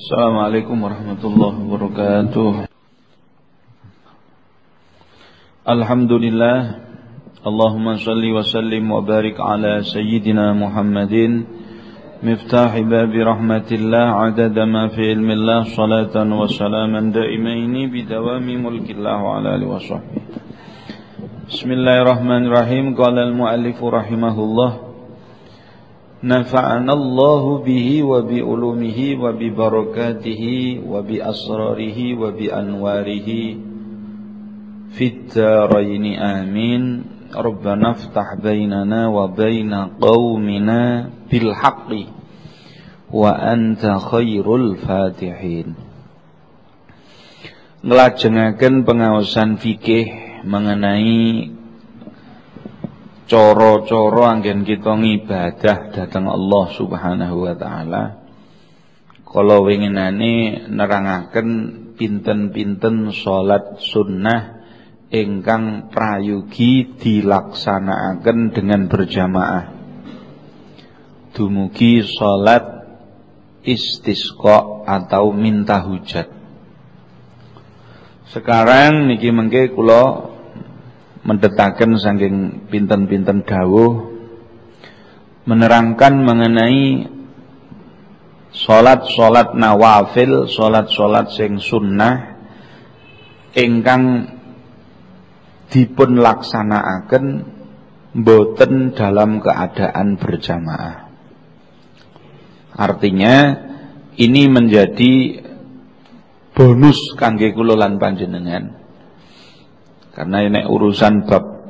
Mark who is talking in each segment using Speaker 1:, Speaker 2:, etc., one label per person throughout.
Speaker 1: Assalamualaikum warahmatullahi wabarakatuh Alhamdulillah Allahumma salli wa sallim wa barik ala sayyidina Muhammadin مفتاح باب رحمة الله عدد ما في علم الله صلاة وسلاما دائمين بدوام ملك الله وعلى آله وصحبه بسم الله الرحمن الرحيم قال المؤلف رحمه الله نفعنا الله به وبعلومه وببركاته وبأسراره وبأنواره في الدارين آمين ربنا افتح بيننا وبين قومنا بالحق وأنت خير الفاتحين ngelajengaken pengawasan fikih mengenai coro-coro anggen kita ngibadah datang Allah Subhanahu wa taala. Kala winginane nerangaken pinten-pinten salat sunnah ingkang prayogi dilaksanakaken dengan berjamaah. Dumugi salat istisqa atau minta hujat. Sekarang niki mengke kula mendetaken saking pinten-pinten dawuh menerangkan mengenai salat-salat nawafil, salat-salat sing sunnah ingkang dipun laksanakaken boten dalam keadaan berjamaah. Artinya ini menjadi bonus kangge kula lan panjenengan karena ini urusan bab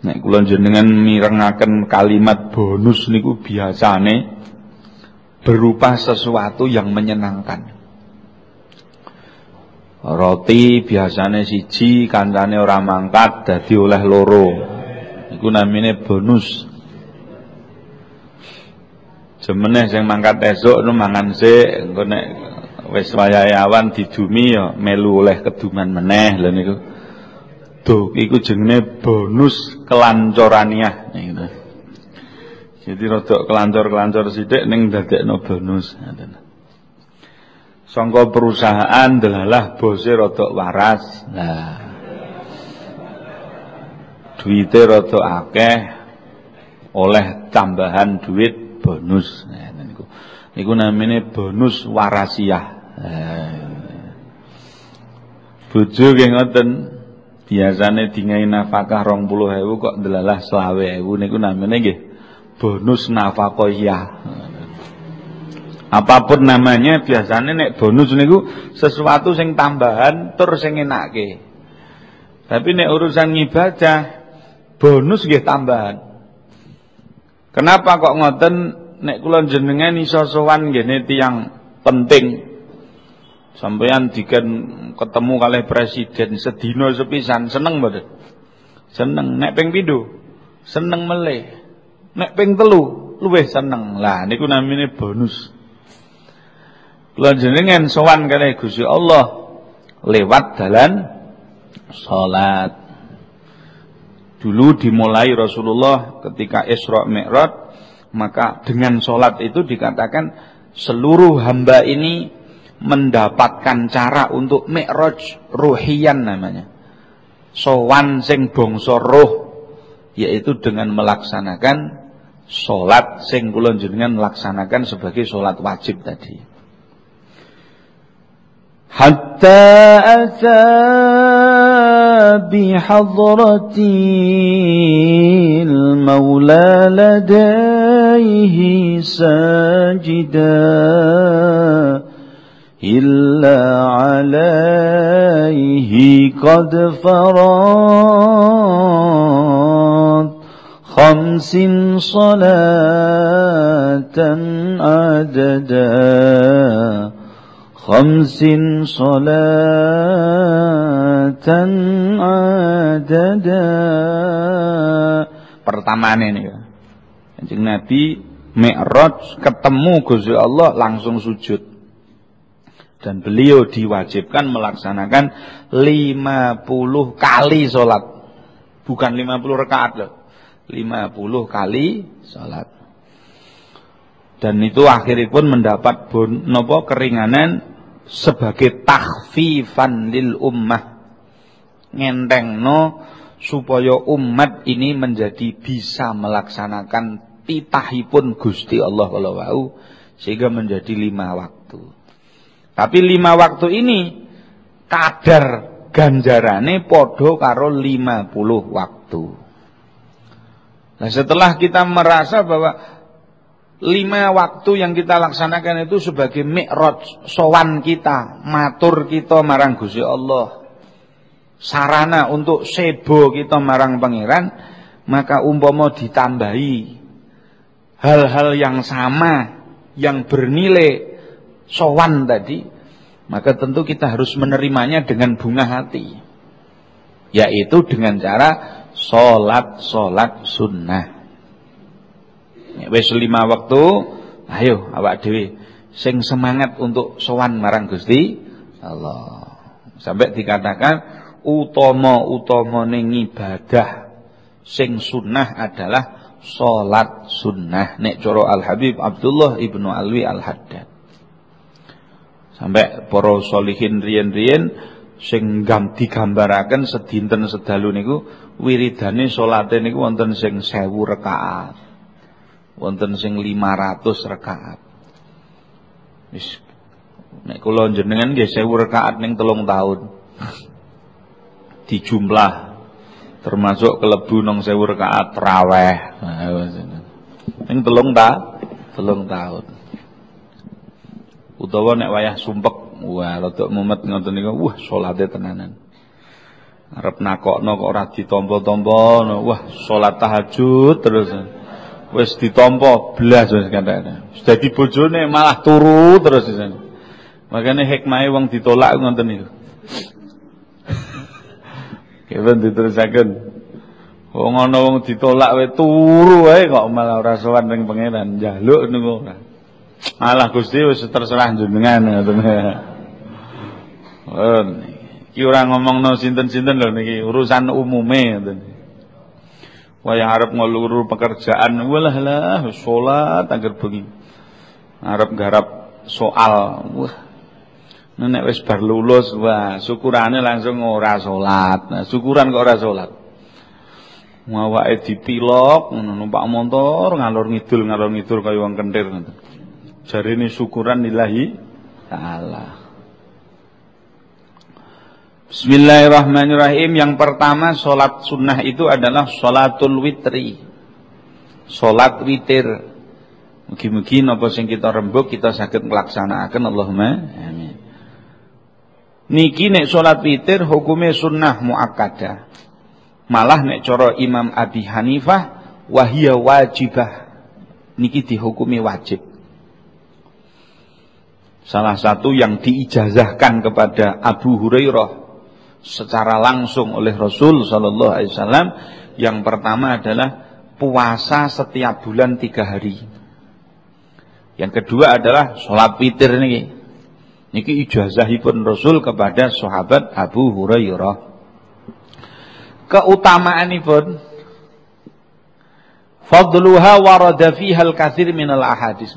Speaker 1: Nek kula jenengan mirengaken kalimat bonus niku biasane berupa sesuatu yang menyenangkan. Roti biasane siji, kancane ora mangkat dadi oleh loro. Iku namine bonus. Jemeneh sing mangkat esuk nu mangan sik, engko nek wis wayayawan didumi ya melu oleh keduman meneh lho niku. Duh iku jenenge bonus kelancoraniah niku. Jadi rada kelancor-kelancor sithik ning dadekno bonus ngoten. Sangka perusahaan delalah bose rada waras. Nah. Duite rada akeh oleh tambahan duit bonus. Niku. Niku bonus warasiah. Bojo nggih ngoten. Biasane dingai nafkah 20.000 kok delalah 20.000 niku namine nggih bonus nafkahiyah. Apa pun namanya biasanya nek bonus niku sesuatu sing tambahan tur sing enake. Tapi nek urusan ibadah bonus nggih tambahan. Kenapa kok ngoten nek kula jenengan iso sowan ngene tiyang penting Sampeyan diken ketemu kalih presiden sedina sepisan seneng mboten? Seneng. Nek ping pindho seneng meleh. Nek ping telu luwih seneng. Lah niku namine bonus. Kula jenengan sowan kalih Gusti Allah lewat dalan salat. Dulu dimulai Rasulullah ketika Isra Mi'raj maka dengan salat itu dikatakan seluruh hamba ini mendapatkan cara untuk mi'raj ruhiyan namanya. Sowan sing bangsa roh yaitu dengan melaksanakan salat sing kula jenengan melaksanakan sebagai salat wajib tadi. Hatta ata bihadratil maula ladaihi sajida إلا عليه قد فرض خمس صلاة عددا خمس صلاة عددا pertama ini ya Kanjeng Nabi Mi'raj ketemu Gusti Allah langsung sujud dan beliau diwajibkan melaksanakan 50 kali sholat bukan 50 rakaat loh 50 kali sholat Dan itu akhirnya pun mendapat bon, keringanan sebagai takhfifan lil ummah. no supaya umat ini menjadi bisa melaksanakan titahipun Gusti Allah kalau wau sehingga menjadi lima waktu. Tapi lima waktu ini kadar ganjarane podo karo lima puluh waktu. Nah setelah kita merasa bahwa lima waktu yang kita laksanakan itu sebagai mi'raj sowan kita, matur kita marang Gusti Allah. Sarana untuk sebo kita marang pangeran, maka umpama ditambahi hal-hal yang sama yang bernilai sowan tadi maka tentu kita harus menerimanya dengan bunga hati. Yaitu dengan cara solat-solat sunnah. Wis lima waktu ayo awak dewi sing semangat untuk sowan marang Gusti Allah. Sampai dikatakan utama neng ibadah sing sunnah adalah salat sunnah. Nek coro Al Habib Abdullah ibnu Alwi Al Haddad sampai para solihin riyen-riyen sing gam digambaraken sedinten sedalu niku wiridane salate niku wonten sing 1000 rakaat wonten sing 500 rakaat wis nek kula jenengan nggih 1000 rakaat ning telung tahun dijumlah termasuk kelebu nong sewu rakaat traweh ning telung ta telung tahun utawa nek wayah sumpek wah rada mumet ngoten niku wah salate tenanan. Arep nakokno kok ora ditampa-tampa wah salat tahajud terus. Wis ditampa blas wis kata dadi bojone malah turu terus. Makanya hikmahe wong ditolak ngoten niku. Kevin diterusaken. Wong ana wong ditolak wae turu wae kok malah ora sowan ning pangeran, njaluk niku ora. Malah Gusti wis terserah jenengan ngoten. Oh, iki ora ngomongno sinten-sinten lho niki urusan umume ngoten. Wayah arep ngeluru pekerjaan, walah lah salat agar bengi. Arep garap soal, wah Nek wis bar lulus, wah syukurane langsung ora salat. Nah, syukuran kok ora salat. Ngawake ditilok, numpak motor ngalor ngidul ngalor ngidul kaya wong kentir ngoten. Jarine syukuran lillahi taala. Bismillahirrahmanirrahim. Yang pertama solat sunnah itu adalah solatul witri. Solat witir. Mugi-mugi napa sing kita rembuk kita sakit melaksanakan Allahumma amin. Niki nek sholat witir hukumnya sunnah muakkadah. Malah nek coro Imam Abi Hanifah wahia wajibah. Niki dihukumi wajib. Salah satu yang diijazahkan kepada Abu Hurairah secara langsung oleh Rasul Sallallahu Alaihi Wasallam yang pertama adalah puasa setiap bulan tiga hari. Yang kedua adalah sholat witir nih Niki ijazahipun Rasul kepada sahabat Abu Hurairah. Keutamaanipun fadluha warada fiha al-katsir minal ahadis.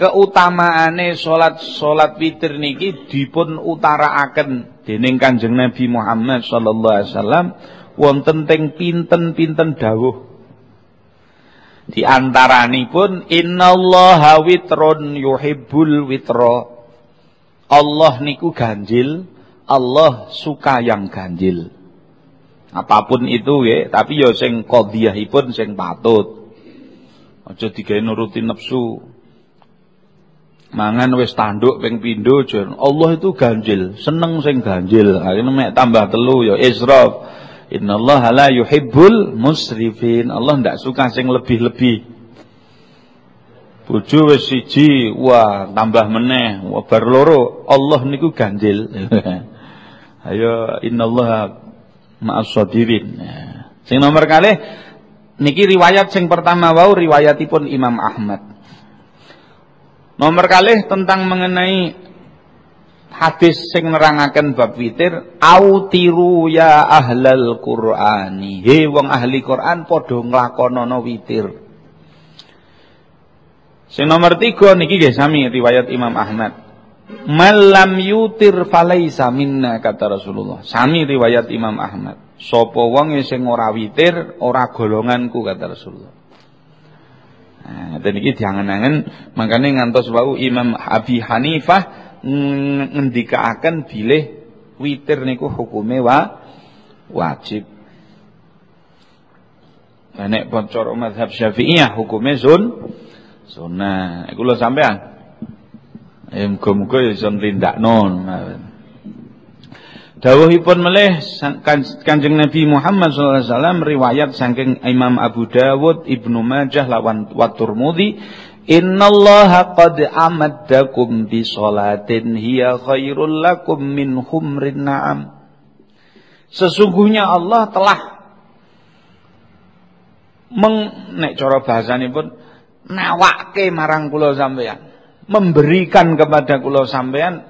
Speaker 1: Keutamaane salat salat witir niki dipun utaraaken dening Kanjeng Nabi Muhammad sallallahu alaihi wasallam wonten teng pinten-pinten dawuh di antaranipun innallaha witrun yuhibbul witra. Allah niku ganjil, Allah suka yang ganjil. Apa pun itu ya, tapi ya sing qadhiyahipun sing patut. Aja digawe nuruti nafsu. Mangan wis tanduk ping pindho Allah itu ganjil, seneng sing ganjil. Akhirnya mek tambah telu ya israf. Innallaha la yuhibbul musrifin. Allah ndak suka sing lebih-lebih. Bojo wis siji, wah tambah meneh, wah bar loro. Allah niku ganjil. Ayo innallaha ma'as sabirin. Sing nomor kalih niki riwayat sing pertama wau riwayatipun Imam Ahmad. Nomor kalih tentang mengenai hadis sing nerangaken bab witir autiru ya ahlal qur'ani he wong ahli Quran padha nglakonana witir Sing nomor tiga niki nggih sami riwayat Imam Ahmad. Malam yutir falaisa minna kata Rasulullah. Sami riwayat Imam Ahmad. Sapa wong sing ora witir ora golonganku kata Rasulullah. Dan iki diangen-angen makane ngantos wau Imam Abi Hanifah ngendikaaken bilih witir niku hukume wa wajib. Nek cara mazhab Syafi'iyah hukume sun Sunnah. Iku lho sampean. Muga-muga ya iso nrindakno. Dawuhipun melih Kanjeng Nabi Muhammad sallallahu alaihi wasallam riwayat saking Imam Abu Dawud, Ibnu Majah lawan wa Tirmidzi, "Innallaha qad amaddakum bi sholatin hiya khairul lakum min humrin na'am." Sesungguhnya Allah telah meng nek cara bahasanipun nawake marang kula sampeyan, memberikan kepada kula sampeyan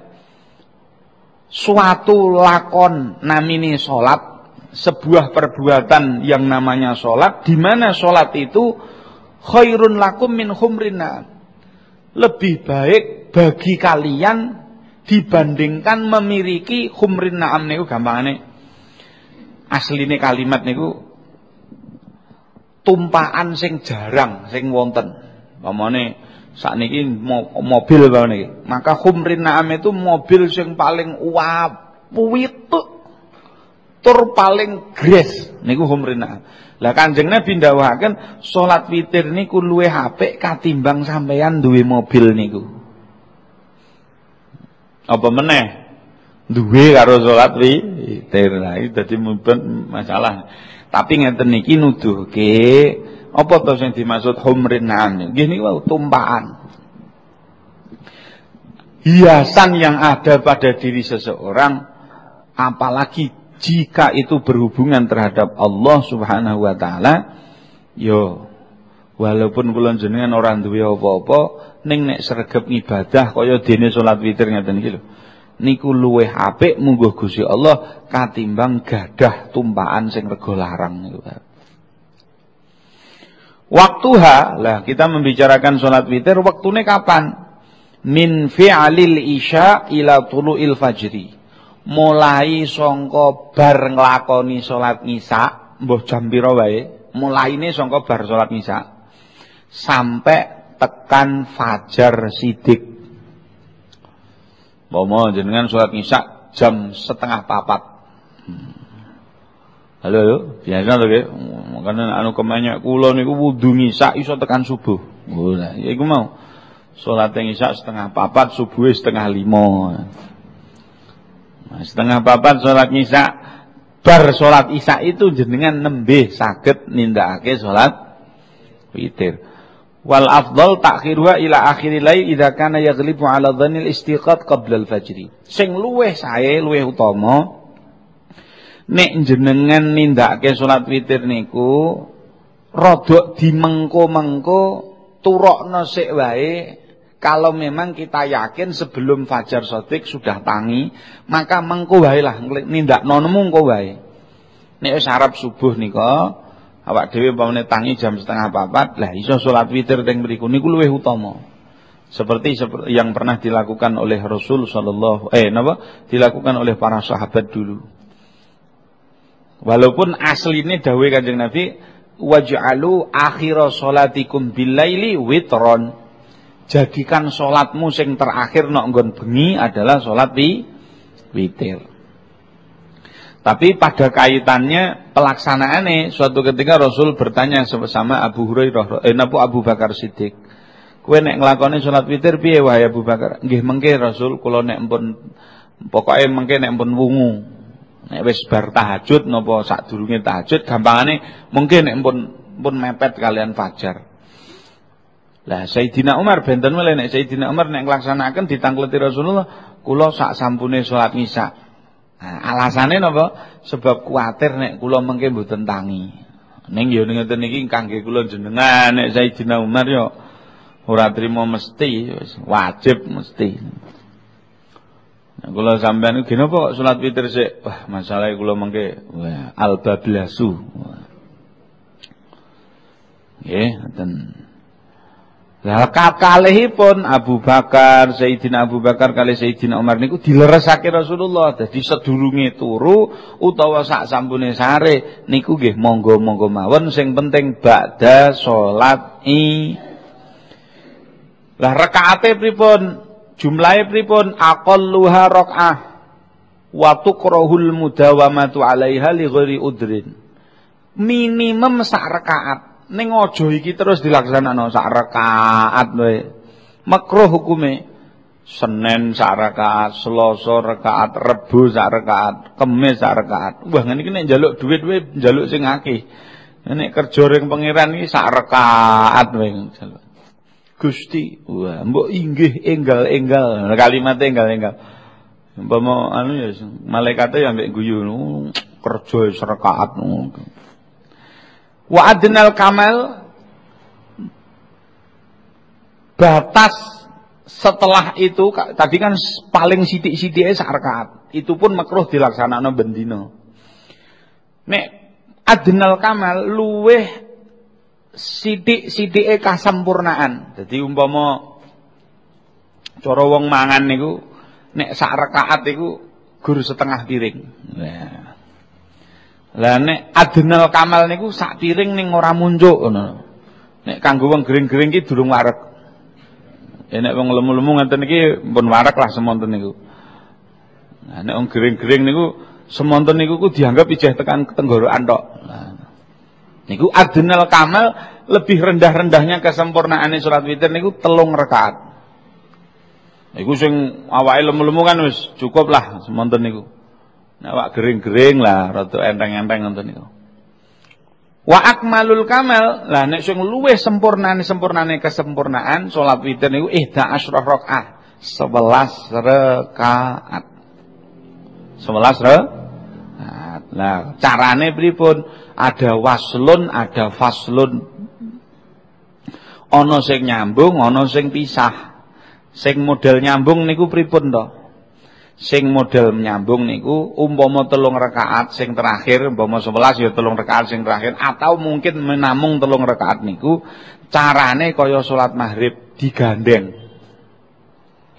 Speaker 1: suatu lakon namini salat, sebuah perbuatan yang namanya salat di mana salat itu khairun lakum min humrina. Lebih baik bagi kalian dibandingkan memiliki humrin na'am niku gampangane asline kalimat niku tumpaan sing jarang sing wonten Pamane sakniki mobil niki. Maka khumrin na'am itu mobil sing paling wapitu tur paling gres niku khumrin na'am. Lah Kanjeng Nabi ndawuhaken salat witir niku luwih apik katimbang sampeyan duwe mobil niku. Apa meneh? Duwe karo salat witir. Lah iki dadi masalah. Tapi ngeten niki nuduhke apa to sing dimaksud humrinan? Nggih niku tumpahan. Hiasan yang ada pada diri seseorang apalagi jika itu berhubungan terhadap Allah Subhanahu wa taala yo walaupun kula jenengan ora duwe apa-apa ning nek sregep ibadah kaya dene salat witir ngeten iki lho niku luweh apik mungguh Gusti Allah katimbang gadah tumpahan sing rega larang niku Waktuha, lah kita membicarakan sholat witir, waktunya kapan? Min fi'alil isya ila tulu'il fajri. Mulai songko bar nglakoni sholat ngisa, mbuh jam pira wae, mulaine songko bar sholat ngisa. Sampai tekan fajar sidik. Bomo jenengan sholat ngisa jam setengah papat. Hmm. Halo, halo, biasa to. Makane anu kemanyak kula niku wudu ngisa iso tekan subuh. Oh, nah, ya iku mau. Salat ngisa setengah papat, subuh setengah lima. Nah, setengah papat salat ngisa bar salat isya itu jenengan nembe saged nindakake salat witir. Wal afdal takhiruha ila akhiril lail idza kana yaghlibu ala dhanil istiqat qabla al-fajr. Sing luweh sae, luweh utama nek jenengan nindakake salat witir niku rodok dimengko-mengko turokno sik wae. Kalau memang kita yakin sebelum fajar sotik sudah tangi maka mengko wae lah nindakno mengko wae. Nek wis arep subuh nika awak dhewe umpamane tangi jam setengah papat lah iso salat witir teng mriku niku luwih utama. Seperti yang pernah dilakukan oleh Rasul sallallahu eh napa? Dilakukan oleh para sahabat dulu Walaupun asli ini dawe Kanjeng Nabi waj'alu akhira salatikum billaili witron. Jadikan salatmu sing terakhir nok nggon bengi adalah salat wi witir. Tapi pada kaitannya pelaksanaannya suatu ketika Rasul bertanya sama Abu Hurairah eh Nabi Abu Bakar Siddiq. Kowe nek nglakoni salat witir piye wahai Abu Bakar? Nggih mengke Rasul kula nek pun pokoke mengke nek pun wungu Nek wis bar tahajud napa sadurunge tahajud gampangane mungkin nek pun pun mepet kalian fajar. Lah Sayyidina Umar benten meleh nek Sayyidina Umar nek nglaksanaken ditangkleti Rasulullah kula sak sampune salat Isya. Nah, alasane napa? Sebab kuatir nek kula mengke mboten tangi. Ning ya ngeten iki kangge kula jenengan nek Sayyidina Umar yo ora trimo mesti wajib mesti. Nah, kula sampean iki napa kok salat witir sik? Wah, masalahe kula mengke wah albablasu. Nggih, ngoten. Lah kakalihipun Abu Bakar, Sayyidina Abu Bakar kali Sayyidina Umar niku dileresake Rasulullah. Dadi sedurunge turu utawa sak sampune sare niku nggih monggo-monggo mawon sing penting ba'da salat i. Lah rakaate pripun? Jumlahe pripun? Aqalluha rakaah wa tukrahul mudawamatu 'alaiha li ghairi udrin. Minimum sak rakaat Ning aja iki terus dilaksanakno sak rakaat wae. Makruh hukume. Senin sak rakaat, Selasa rakaat, Rebo sak rakaat, Kamis sak rakaat. Wah ngene iki nek njaluk dhuwit wae njaluk sing akeh. Nek kerja ring pangeran iki sak rakaat wae. Gusti, wah mbok inggih enggal-enggal, kalimat enggal-enggal. Umpama anu ya malaikate yang mbek guyu kerja serakaat ngono. Wa adnal kamal batas setelah itu tadi kan paling sidik-sidike sak rakaat. Itu pun makruh dilaksanakno bendino. Nek adnal kamal luweh sidik-sidike kasempurnaan. Dadi umpama cara wong mangan niku nek sak rakaat iku gur setengah piring. Nah. Lah nek adnal kamal niku sak piring ning ora muncuk ngono. Nek kanggo wong gering-gering ki durung wareg. Ya nek wong lemu-lemu ngenten iki pun wareg lah semonten niku. Nah nek wong gering-gering niku semonten niku ku dianggap ijeh tekan tenggorokan tok. Nah, niku adnal kamal lebih rendah-rendahnya kesempurnaan salat witir niku telung rakaat. Niku sing awake lemu-lemu kan wis cukup lah semonten niku. Nek wak gering-gering lah, rada enteng-enteng ngoten niku. Wa akmalul kamal, lah nek sing luwih sempurnane sempurnane kesempurnaan salat witir niku ihda asyrah rakaat, 11 rakaat. 11 rakaat. Lah carane pripun? Ada waslun, ada faslun. Ana sing nyambung, ana sing pisah. Sing model nyambung niku pripun to? sing model menyambung niku umpama telung rakaat sing terakhir umpama 11 ya telung rakaat sing terakhir atau mungkin menamung telung rakaat niku carane kaya salat maghrib digandeng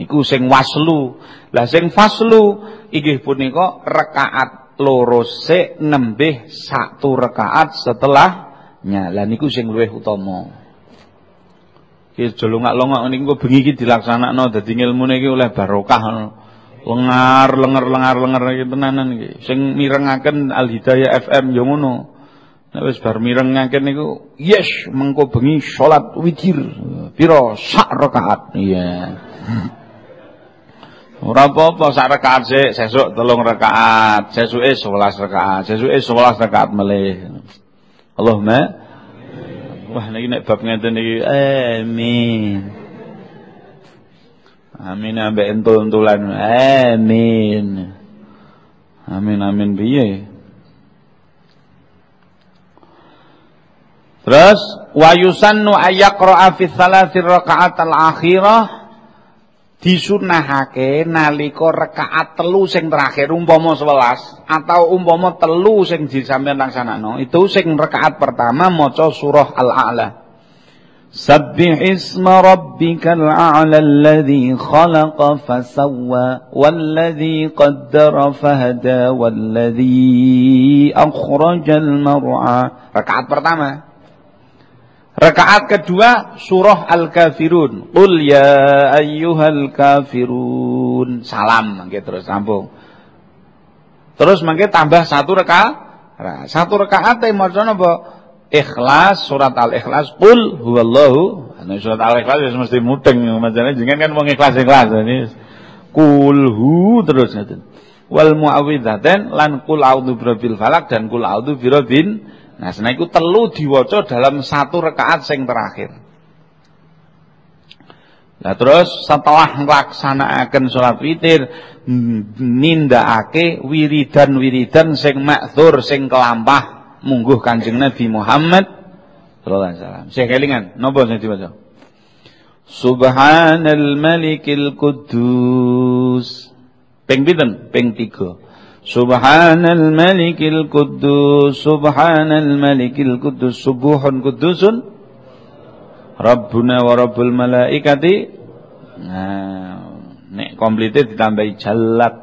Speaker 1: iku sing waslu lah sing faslu inggih punika rakaat loro sik nembih satu rakaat setelahnya lah niku sing luwih utama. Ki jolongak-longok niku bengi iki dilaksanakno dadi ngilmune iki oleh barokah lengar lengar lengar lengar iki tenanan iki. Sing mirengaken Al Hidayah FM yo ngono. Nek bar mirengaken niku yes mengko bengi salat witir. Pira sak rakaat iya ora apa-apa sak rakaat sik sesuk telung rakaat sesuke 11 rakaat sesuke 11 rakaat melih Allahumma wah niki nek bab ngeten iki amin Amin ambek entul-entulan. Amin. Amin amin piye? Terus wa yusannu ayyaqra'a fi thalathir raka'at al-akhirah disunahake nalika rekaat telu sing terakhir umpama 11 atau umpama telu sing sana laksanakno itu sing rekaat pertama maca surah al-a'la. Sabbih isma rabbikal a'la alladhi khalaqa fasawwa walladhi qaddara fahada walladhi akhrajal mar'a. Rakaat pertama. Rakaat kedua surah Al-Kafirun. Qul ya ayyuhal kafirun. Salam mangke terus sambung. Terus mangke tambah satu rakaat. Satu rakaat teh maca napa? Ikhlas surat Al-Ikhlas qul huwallahu anu surat Al-Ikhlas wis mesti mudeng macane jenengan kan wong ikhlas-ikhlas ini qul hu terus ngaten wal muawwidzatain lan qul a'udzu birabbil falak dan qul a'udzu birabbin nah seneng iku telu diwaca dalam satu rakaat sing terakhir Nah terus setelah melaksanakan sholat witir nindakake wiridan-wiridan sing makthur sing kelampah mungguh Kanjeng Nabi Muhammad sallallahu alaihi wasallam. Saya kelingan, napa sing diwaca? Subhanal Malikil Quddus. Ping pinten? Ping 3. Subhanal Malikil Quddus, Subhanal Malikil Quddus, subuhun qudusun Rabbuna wa rabbul malaikati. Nah nek komplite ditambahi jallat.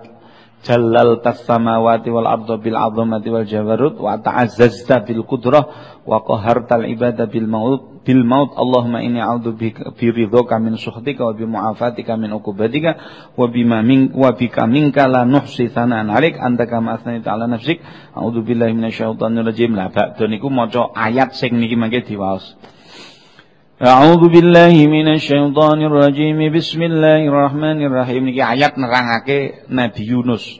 Speaker 1: Jalal tas wal arda bil wal jabarut wa ta'azzazta bil qudrah wa qahartal ibada bil maut bil maut Allahumma inni a'udzu bi ridhaka min sukhtika wa bi mu'afatika min uqubatika wa bima min wa bika minka la nuhsi thanan 'alaik anta kama asnaita 'ala nafsik a'udzu billahi minasyaitonir rajim la ba'da niku maca ayat sing niki mangke diwaos A'udzu billahi minasyaitonir rajim. Bismillahirrahmanirrahim. Niki ayat nerangake Nabi Yunus.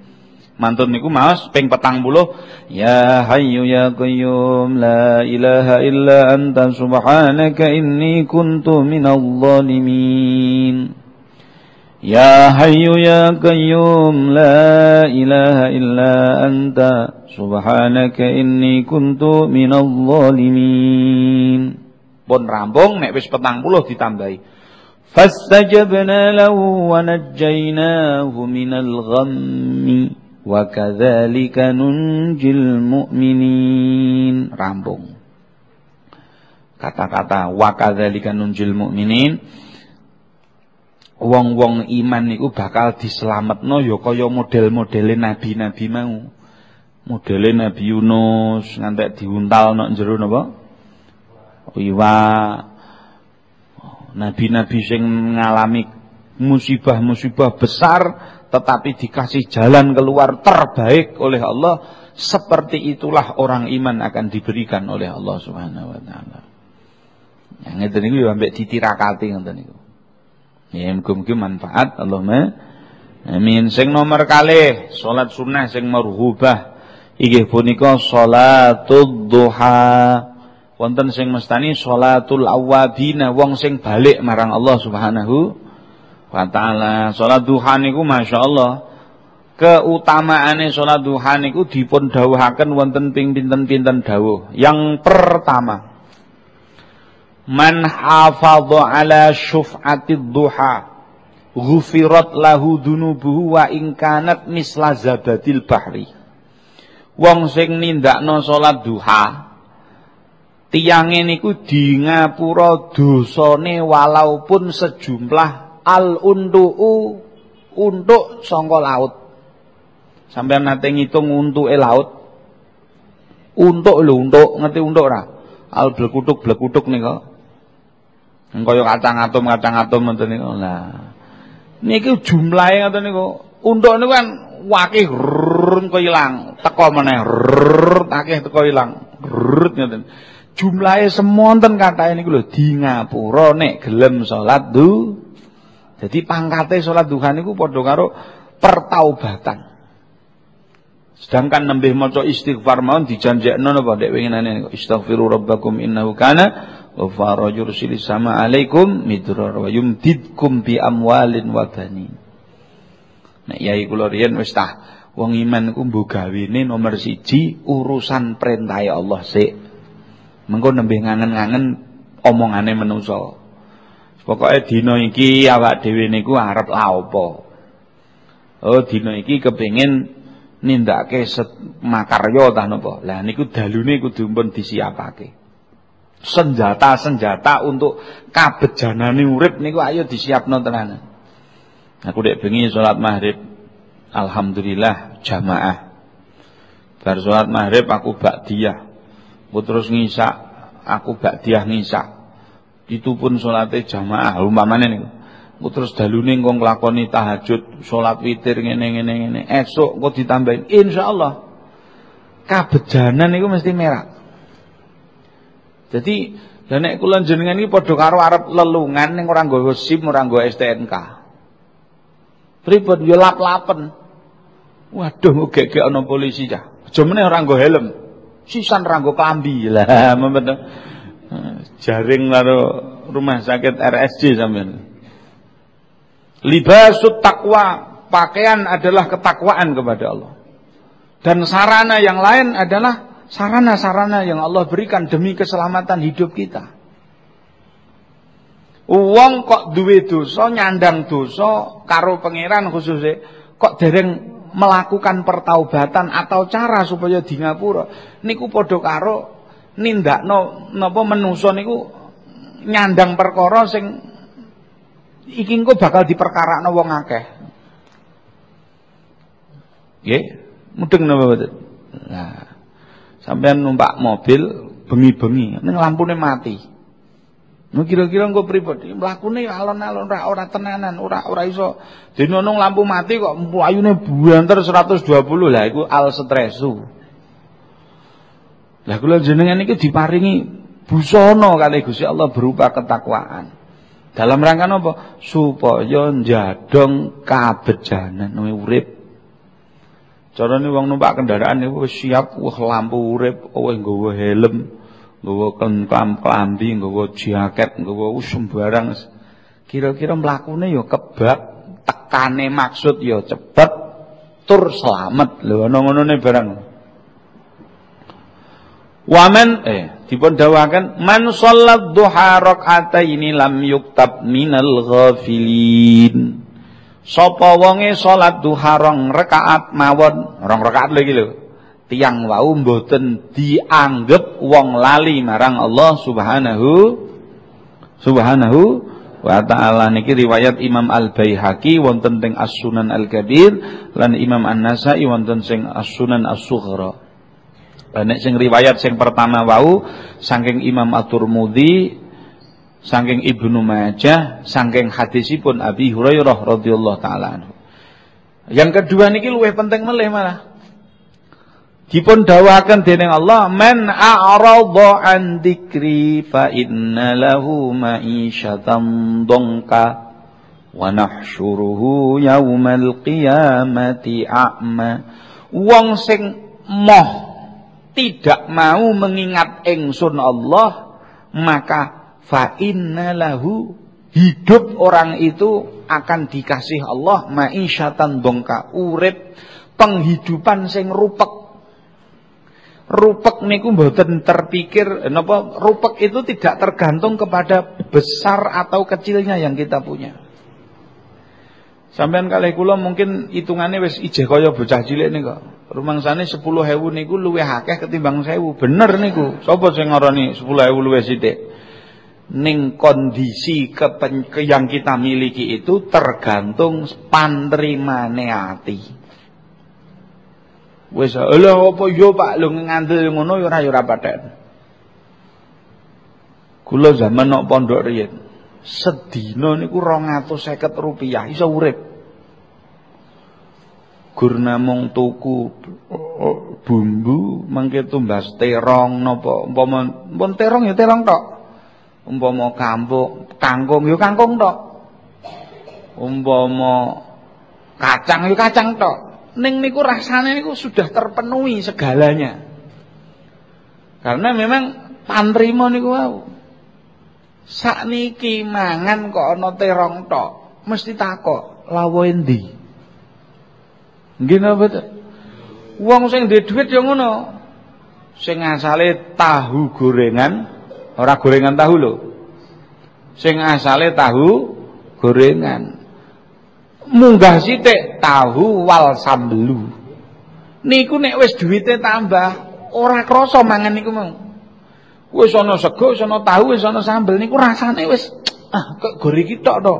Speaker 1: Mantun niku maos ping petang puluh Ya hayyu ya qayyum La ilaha illa anta subhanaka inni kuntu minal zalimin يا حي يا قيوم لا إله إلا أنت سبحانك إني كنت من الظالمين pun rampung nek wis petang puluh ditambahi fastajabna lahu wa najjaynahu minal kadzalika nunjil mu'minin rampung kata-kata kadzalika nunjil mu'minin wong-wong iman niku bakal diselametno ya kaya model-modele nabi-nabi mau. Modele Nabi Yunus ngantek diuntal nok jero napa? Iwa. Nabi-nabi sing ngalami musibah-musibah besar tetapi dikasih jalan keluar terbaik oleh Allah seperti itulah orang iman akan diberikan oleh Allah Subhanahu wa taala. Yang ngeten niku ya ambek ditirakati ngoten niku. Ya muga-muga manfaat Allahumma amin. Sing nomor kalih salat sunnah sing marhubah inggih punika salatul duha. Wonten sing mestani salatul awabina wong sing balik marang Allah Subhanahu wa taala. Salat duha niku masyaallah keutamaane salat duha niku dipun dawuhaken wonten ping pinten-pinten dawuh. Yang pertama Man hafadha ala syuf'atid duha ghufirat lahu dunubuhu wa in kanat misla zabadil bahri. Wong sing nindakno salat duha tiyange niku di ngapura dosane walaupun sejumlah al untuu untuk sangka laut. Sampai nate ngitung untuke laut. Untuk lho, untuk ngerti untuk ora? Al blekutuk blekutuk nika. Kaya kacang atom kacang atom ngoten niku. Lah niku jumlahe ngoten niku. Unduk niku kan wakih kok ilang, teko meneh akeh teko ilang. ngoten. Jumlahe semonten kathahe niku lho di ngapura nek gelem salat du. Jadi pangkate salat duha niku padha karo pertaubatan. Sedangkan nembih maca istighfar mawon dijanjekno napa dek winginane? Istaghfiru rabbakum innahu kana ghafara yursil sama alaikum midrar wa yumdidkum bi amwalin wa banin. Nek yai kula riyen wis tah wong iman ku mbok nomor siji urusan perintah Allah sik. Mengko nembe ngangen-ngangen omongane menungso pokoke dina iki awak dhewe niku arep la apa oh dina iki kepengin nindakake makarya ta napa lah niku dalune kudu pun disiapake senjata-senjata untuk kabejanane urip niku ayo disiapno tenan. Aku dek bengi salat maghrib alhamdulillah jamaah. Bar salat maghrib aku bakdiyah. Aku terus ngisak, aku bakdiyah ngisak. Itu pun salate jamaah umpamane niku. Aku terus dalune engko nglakoni tahajud, salat witir ngene-ngene ngene. Esuk kok ditambahin insyaallah kabejanan niku mesti merah. Jadi lha nek kula jenengan iki padha karo arep lelungan ning ora nggawa SIM, ora nggawa STNK. Pripun yo lap-lapen. Waduh gek-gek ana polisi cah. Aja meneh ora nggo helm. Sisan ora nggo klambi. Lah mempet. Jaring karo rumah sakit RSJ sampean. Libasut takwa pakaian adalah ketakwaan kepada Allah. Dan sarana yang lain adalah sarana-sarana yang Allah berikan demi keselamatan hidup kita. Uang kok duwe dosa, nyandang dosa karo pangeran khususnya kok dereng melakukan pertaubatan atau cara supaya di ngapura niku padha karo nindakno napa menungso niku nyandang perkara sing iki engko bakal diperkarakno wong akeh. Nggih, mudeng napa mboten? Nah, sampean numpak mobil bengi-bengi ning lampune mati. Nah kira-kira engko pribadi mlakune alon-alon ora ora tenanan, ora ora iso. Dene lampu mati kok ayune buanter 120 lah iku al stresu. Lah kula jenengan iki diparingi busana kali Gusti Allah berupa ketakwaan. Dalam rangka napa? Supaya njadong kabejanan urip. Carane wong numpak kendaraan niku wis siap wah lampu urip, wis nggawa helm nggawa klam klambi, nggawa jaket, nggawa sembarang. Kira-kira mlakune ya kebak, tekane maksud ya cepet, tur selamat. Lho ana ngonone barang. Waman eh dipun dawakan man shallat duha rakaataini lam yuktab minal ghafilin. Sapa wonge salat duha rong rakaat mawon, rong rakaat lagi lho tiang wau mboten dianggep wong lali marang Allah Subhanahu Subhanahu wa taala niki riwayat Imam Al-Baihaqi wonten teng As-Sunan Al-Kabir lan Imam An-Nasa'i wonten sing As-Sunan As-Sughra. Nek sing riwayat sing pertama wau saking Imam At-Tirmidzi saking Ibnu Majah saking hadisipun Abi Hurairah radhiyallahu taala Yang kedua niki luwih penting melih malah. Dipun dawakan dening Allah man a'rada an dzikri fa inna lahu ma'isyatan dongka wa nahsyuruhu yaumal qiyamati a'ma. Wong sing moh tidak mau mengingat ingsun Allah maka fa inna lahu hidup orang itu akan dikasih Allah ma'isyatan dongka urip penghidupan sing rupek Rupek niku mboten terpikir napa rupek itu tidak tergantung kepada besar atau kecilnya yang kita punya. Sampean kali kula mungkin hitungannya wis ijeh kaya bocah cilik niku. Rumangsane 10.000 niku luwih akeh ketimbang 1000. Bener niku. Sapa sing ngarani 10.000 luwih sithik? Ning kondisi ke, yang kita miliki itu tergantung panrimane ati. Wis lha apa yo Pak lho ngandel ngono yo ora yo ora paten. Kula zaman nok pondok riyen sedina niku 250 rupiah iso urip. Gur namung tuku bumbu mangke tumbas terong napa umpama pun terong ya terong tok. Umpama kampung kangkung ya kangkung tok. Umpama kacang ya kacang tok ning niku rasane niku sudah terpenuhi segalanya. Karena memang pantrimo niku wau. Sakniki mangan kok ana terong tok, mesti takok, lawo endi? Nggih napa? Wong sing duwe dhuwit ya ngono. Sing asale tahu gorengan, ora gorengan tahu lho. Sing asale tahu gorengan munggah sithik tahu wal sambelu. Niku nek wis duwite tambah ora krasa mangan niku mau. Wis ana sego, wis ana tahu, wis ana sambel niku rasane wis ah kok gori iki tok to.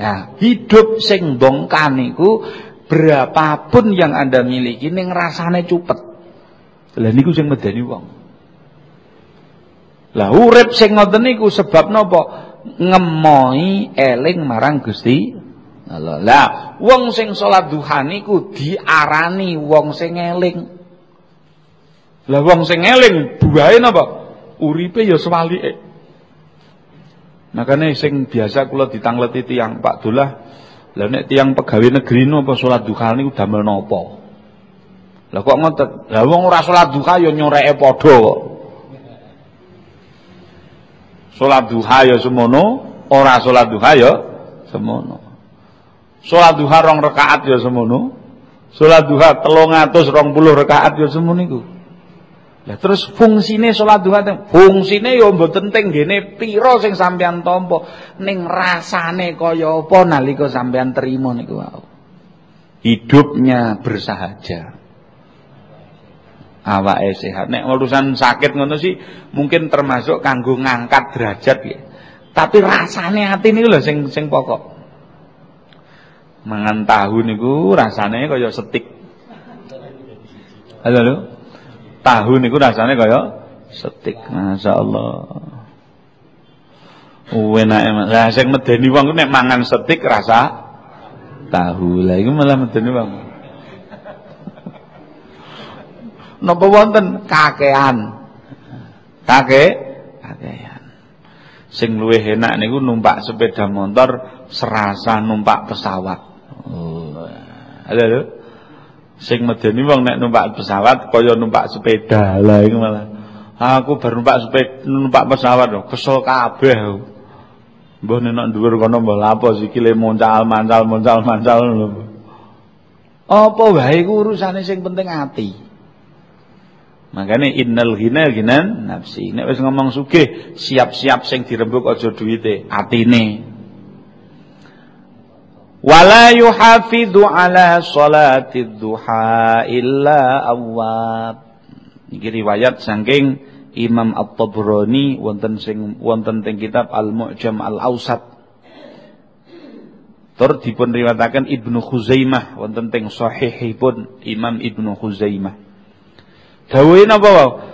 Speaker 1: Nah, hidup sing bongkar niku berapapun yang Anda miliki ning rasane cupet. Lah niku sing medeni wong. Lah urip sing ngoten niku sebab napa? ngemoi eling marang Gusti Allah. Lah, wong sing salat duha niku diarani wong sing eling. Lah wong sing eling buahe napa? Uripe ya swalike. Makanya sing biasa kula ditangleti tiyang Pak Dullah, lah nek tiyang pegawai negeri napa salat duha niku damel napa? Lah kok ngoten? Lah wong ora salat duha ya nyoreke padha kok. Salat duha ya semono, ora salat duha ya semono. Salat duha rong rakaat ya semono. Salat duha 320 rakaat ya semono iku. Lah terus fungsine salat duha fungsine ya mboten teng gene pira sing sampean tampa ning rasane kaya apa nalika sampean terima niku. Hidupnya bersahaja. Awake sehat. Nek urusan sakit ngono sih mungkin termasuk kanggo ngangkat derajat ya. Tapi rasane ati niku lho sing sing pokok. Mangan tahu niku rasane kaya setik. Halo lho. Tahu niku rasane kaya setik. Masyaallah. Enak emang. Lah sing medeni wong nek mangan setik rasa tahu. Lah iku malah medeni wong. Napa wonten kakean? Kake kakean. Sing luwih enak niku numpak sepeda motor serasa numpak pesawat. Oh. Halo, halo. Sing medeni wong nek numpak pesawat kaya numpak sepeda. Lah iku malah. Aku baru numpak sepeda numpak pesawat lho, kesel kabeh aku. Mbah nek dhuwur kono mbah lapo sikile moncal mancal moncal mancal. Apa wae iku urusane sing penting ati. Makanya innal ghina ghinan nafsi. Nek wis ngomong sugih, siap-siap sing dirembuk aja duwite, atine. Wala yuhafidhu ala salatid duha illa awwab. Iki riwayat saking Imam At-Tabrani wonten sing wonten teng kitab Al-Mu'jam Al-Ausat. Tur dipun riwayataken Ibnu Khuzaimah wonten teng sahihipun Imam Ibnu Khuzaimah. Dawuhe napa?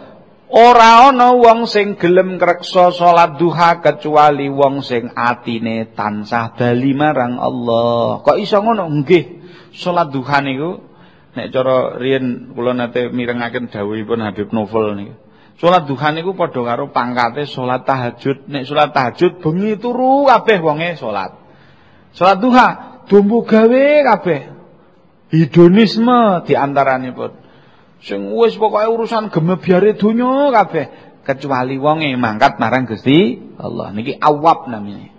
Speaker 1: Ora ana wong sing gelem ngreksa salat duha kecuali wong sing atine tansah bali marang Allah. Kok iso ngono? Nggih. Salat duha niku nek cara riyen kula nate mirengaken dawuhipun Habib Novel niku. Salat duha niku padha karo pangkate salat tahajud. Nek salat tahajud bengi turu kabeh wonge salat. Salat duha dumbu gawe kabeh. Hedonisme diantaranipun. Sing wis pokoke urusan gemebyare donya kabeh kecuali wonge mangkat marang Gusti Allah. Niki awab namanya.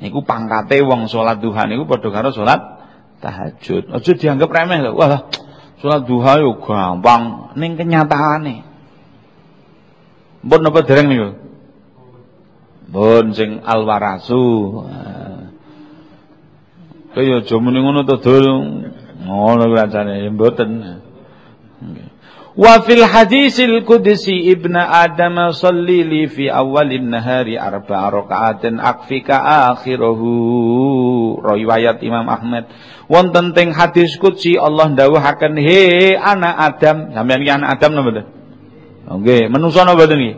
Speaker 1: Niku pangkate wong salat duha niku padha karo salat tahajud. Aja dianggap remeh lho. Wah, salat duha yo gampang ning kenyataane. Mbon napa dereng niku? Mbon sing alwarasu. Kaya aja muni ngono to, Dul. Ngono kuwi ajane mboten. Wa fil hadisil qudsi ibnu Adam salli li fi awalin nahari arba'a raka'atin akfika akhirahu riwayat Imam Ahmad. Wonten teng hadis qudsi Allah dawuhaken he anak Adam. Sampeyan anak Adam napa mboten Nggih menungso napa mboten nggih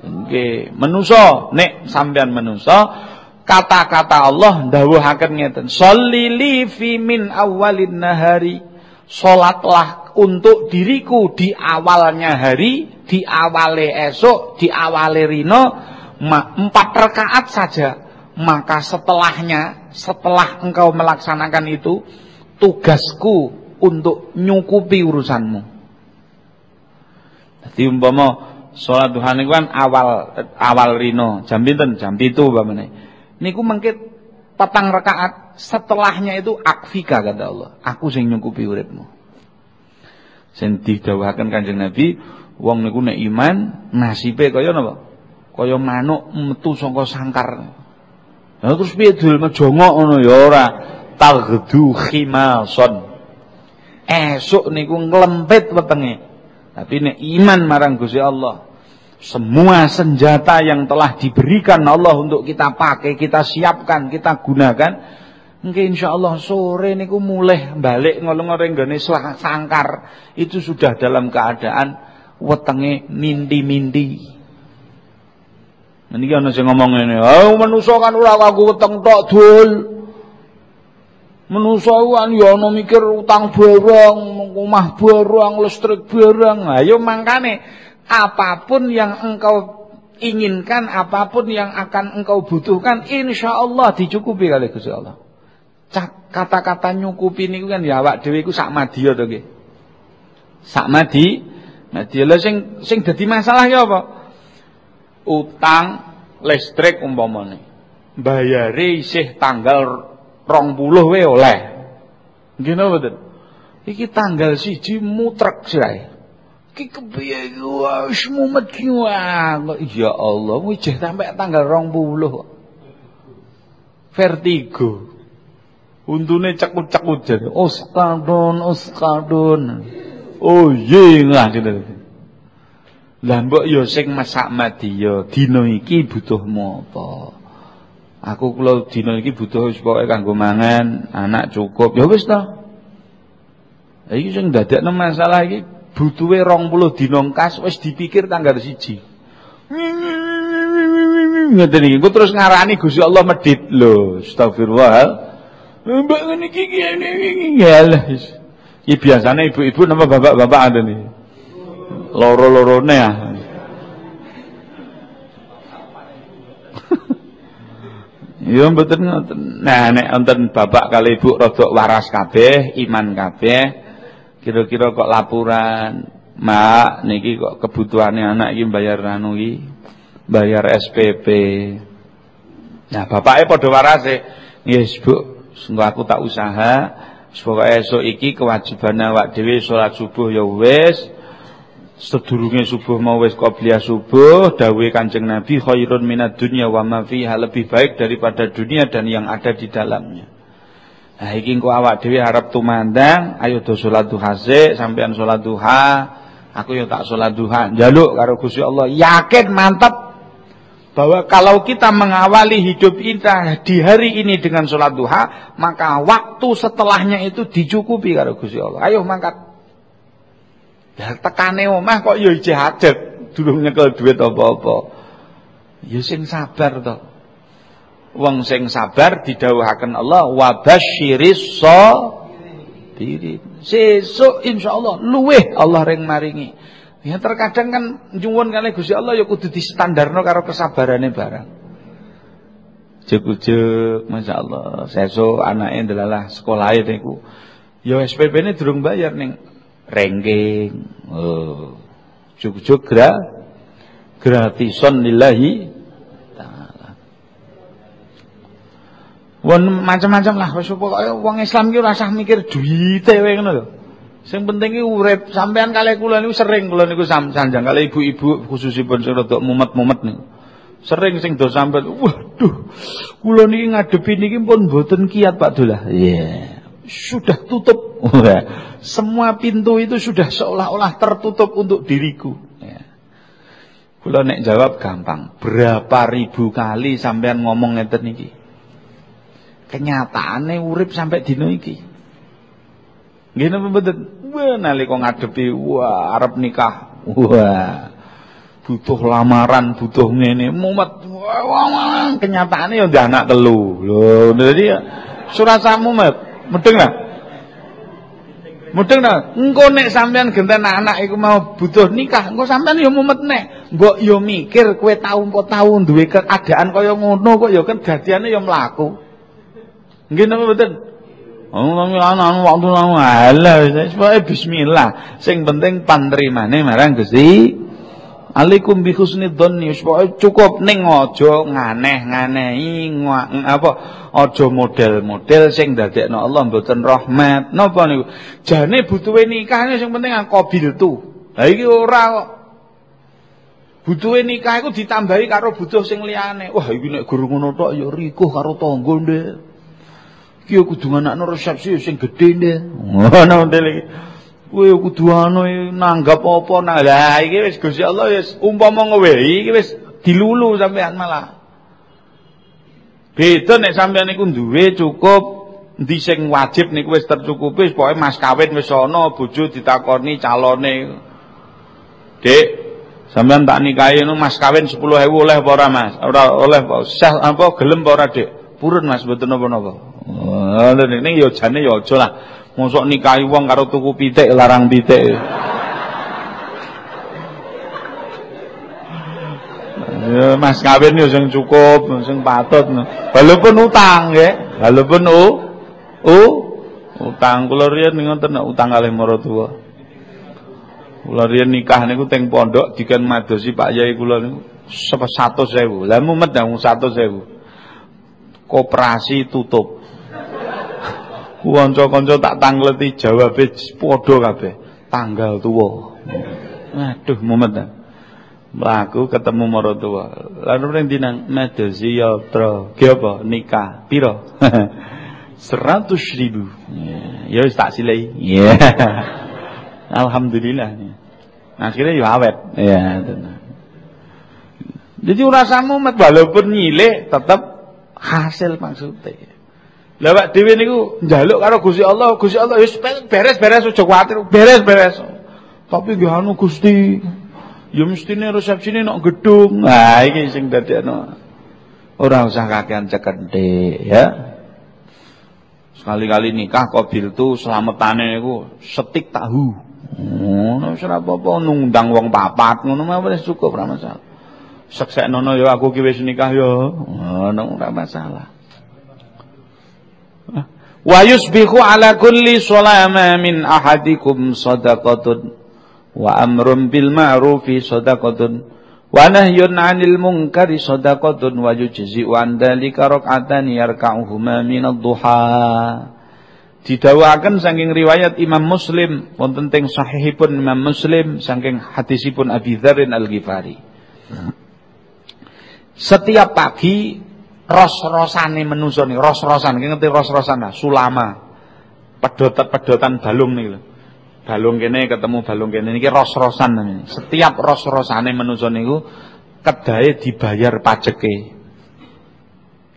Speaker 1: Nggih menungso nek sampeyan menungso kata-kata Allah dawuhaken ngeten salli li fi min awalin nahari. Salatlah untuk diriku di awalnya hari, di awale esok, di awale rino, empat rakaat saja. Maka setelahnya, setelah engkau melaksanakan itu, tugasku untuk nyukupi urusanmu. Jadi umpama sholat duha niku kan awal awal rino, jam pinten? Jam 7 umpamane. Niku mengkit petang rakaat, setelahnya itu akfika kata Allah. Aku sing nyukupi uripmu. Sing didhawuhaken Kanjeng Nabi, wong niku nek iman nasibe kaya napa? Kaya manuk metu saka sangkar. Lah terus piye dul mejongok ngono ya ora. Taghdu khimason. Esuk niku nglempit wetenge. Tapi nek iman marang Gusti Allah, semua senjata yang telah diberikan Allah untuk kita pakai, kita siapkan, kita gunakan, Mungkin insya Allah sore niku mulai balik ngolong-ngolong gane sangkar itu sudah dalam keadaan wetenge minti-minti. Niki ana sing ngomong ngene, "Oh, manusa kan kanggo weteng tok, Dul." Manusa kan ya ana mikir utang barang, omah barang, listrik barang. Ayo mangkane apa pun yang engkau inginkan, apa pun yang akan engkau butuhkan, insya Allah dicukupi oleh Gusti Allah kata-kata nyukupi niku kan ya awak dhewe iku sak madya to nggih. Sak madi, madya lha sing sing dadi masalah ya apa? Utang listrik umpamane. Bayare isih tanggal 20 we oleh. Nggih napa mboten? Iki tanggal siji mutrek sirahe. Iki kepiye iki wis mumet ki Ya Allah, wis sampai tanggal 20. Vertigo. Untune cekut-cekut jadi. Uskadun, uskadun. Oh iya lah gitu. Lah mbok ya sing masak madya dina iki butuhmu apa? Aku kula dina iki butuh wis pokoke kanggo mangan, anak cukup. Ya wis ta. Iki sing dadekno masalah iki butuhe 20 dina kas wis dipikir tanggal siji. Ngoten iki, terus ngarani Gusti Allah medit lho. Astagfirullah. Mbak ngene iki ngene iki ngalah. Iki biasane ibu-ibu nama bapak-bapak ada nih. Loro-lorone ya. Ya mboten ngoten. Nah nek wonten bapak kali ibu rada waras kabeh, iman kabeh, kira-kira kok laporan, Mak, niki kok kebutuhannya anak iki bayar anu iki, bayar SPP. Nah, bapaknya padha warase. Yes, Bu. Sengko aku tak usaha, pokoke esuk iki kewajibane awak dhewe salat subuh ya wis. Sedurunge subuh mau wis qobliyah subuh, dawuhe Kanjeng Nabi khairun minad dunya wa ma fiha lebih baik daripada dunia dan yang ada di dalamnya. Nah iki awak dhewe harap tumandang, ayo do salat duha sik, sampean duha, aku ya tak salat duha. Njaluk karo Gusti Allah, yakin mantap bahwa kalau kita mengawali hidup kita di hari ini dengan sholat duha, maka waktu setelahnya itu dicukupi karo Gusti Allah. Ayo mangkat. Ya tekane omah kok ya ijeh hajat, durung nyekel duit apa-apa. Ya sing sabar to. Wong sing sabar didhawuhaken Allah wa basyiris sabirin. Sesuk insyaallah luweh Allah ring maringi. Ya terkadang kan nyuwun kali Gusti Allah ya kudu distandarno karo kesabarane barang. Juk-juk masyaallah seso anake ndelalah sekolahe niku. Ya SPP-ne durung bayar ning ranking. Oh. Juk-juk gra gratisan lillahi taala. Wong macam-macam lah wis pokoke wong Islam ki ora mikir duwite wae ngono lho. Sing penting iki urip. Sampean kalih kula niku sering kula niku sanjang kalih ibu-ibu khususipun sing rada mumet-mumet niku. Sering sing do sampean, waduh, kula niki ngadepi niki pun mboten kiat Pak Dullah. Iya. Yeah. Sudah tutup. Semua pintu itu sudah seolah-olah tertutup untuk diriku. Ya. Kula nek jawab gampang. Berapa ribu kali sampean ngomong ngeten niki? Kenyataane urip sampai dino iki. Napa mboten? Wah nalika ngadepi wah arep nikah. Wah. Butuh lamaran, butuh ngene, mumet. Wah, kenyataane ya ndek anak telu. Lho, dadi ya surat mumet. Medeng lah. Mudeng ta? Engko nek sampean genten anak iku mau butuh nikah, engko sampean ya mumet nek. Mbok yo mikir kowe tau apa tau duwe keadaan kaya ngono kok ya kedadiane ya mlaku. Nggih napa mboten? Oh, ana waktu nang alah wis bismillah. Sing penting panrimane marang Gusti. Alaikum bi husni dzanni cukup ning aja nganeh-nganehi apa aja model-model sing dadekno Allah mboten rahmat. Napa niku? Jane butuhe nikah sing penting qabil tu. Lah iki ora kok. Butuhe nikah iku ditambahi karo butuh sing liyane. Wah iki nek guru ngono tok ya rikuh karo tangga, Ndek. Ki yo kudu anakno resepsi sing gedhe ndek. Ngono iki. Kowe kudu anu nanggap apa nah. Lah iki wis Gusti Allah wis umpama ngewehi iki wis dilulu sampean malah. Beda nek sampean niku duwe cukup ndi sing wajib niku wis tercukupi pokoke mas kawin wis ana bojo ditakoni calone. Dik, sampean tak nikahi nu mas kawin 10.000 oleh apa ora Mas? Ora oleh apa? apa gelem apa ora Dik? Purun Mas mboten napa-napa. Oh, ning ya jane ya aja lah. Mosok nikahi wong karo tuku pitik larang pitik. Ya mas kawin ya sing cukup, sing patut. Walaupun utang nggih, walaupun u u utang kula riyen ngoten utang kalih maratuwa. Kula riyen nikah niku teng pondok diken madosi Pak Yai kula niku 100.000. Lah mumet nang 100.000. Koperasi tutup. Kanca-kanca tak tangleti jawabe padha kabeh. Tanggal tuwa. Waduh, mumet. Mlaku ketemu maratuwa. Lalu ning dinang medhesi yatra. Ki apa? Nikah. Piro? Seratus ribu. Ya wis tak silai. Ya. Alhamdulillah. Akhirnya ya awet. Ya, Jadi urasanmu met walaupun nyilek tetap hasil maksudnya. Lah wak dhewe niku njaluk karo Gusti Allah, Gusti Allah wis beres-beres aja kuwatir, beres-beres. Tapi nggih anu Gusti, ya mestine resepsine nok gedung. Nah, iki sing dadekno. Ora usah kakean cekentik, ya. Sekali-kali nikah kobil tu selamatane iku setik tahu. Ngono wis ora apa-apa nundang wong papat ngono wis cukup ora masalah. Sekseknono ya aku ki wis nikah ya. Ngono ora masalah. Wa yusbihu ala kulli sulama min ahadikum sadaqatun. Wa amrun bil ma'rufi sadaqatun. Wa nahyun 'anil munkari sadaqatun. Wa yujzi'u an dzalika rak'atan yarka'uhuma min ad-duha. Didawakan saking riwayat Imam Muslim wonten teng sahihipun Imam Muslim saking hadisipun Abi Dzarrin Al-Ghifari. Setiap pagi ros-rosane menungso nih, ros-rosan, ngerti ros-rosan lah, sulama. Pedotan-pedotan balung nih lho. Balung kene ketemu balung kene niki ros-rosan namanya. Setiap ros-rosane menungso niku kedahe dibayar pajeke.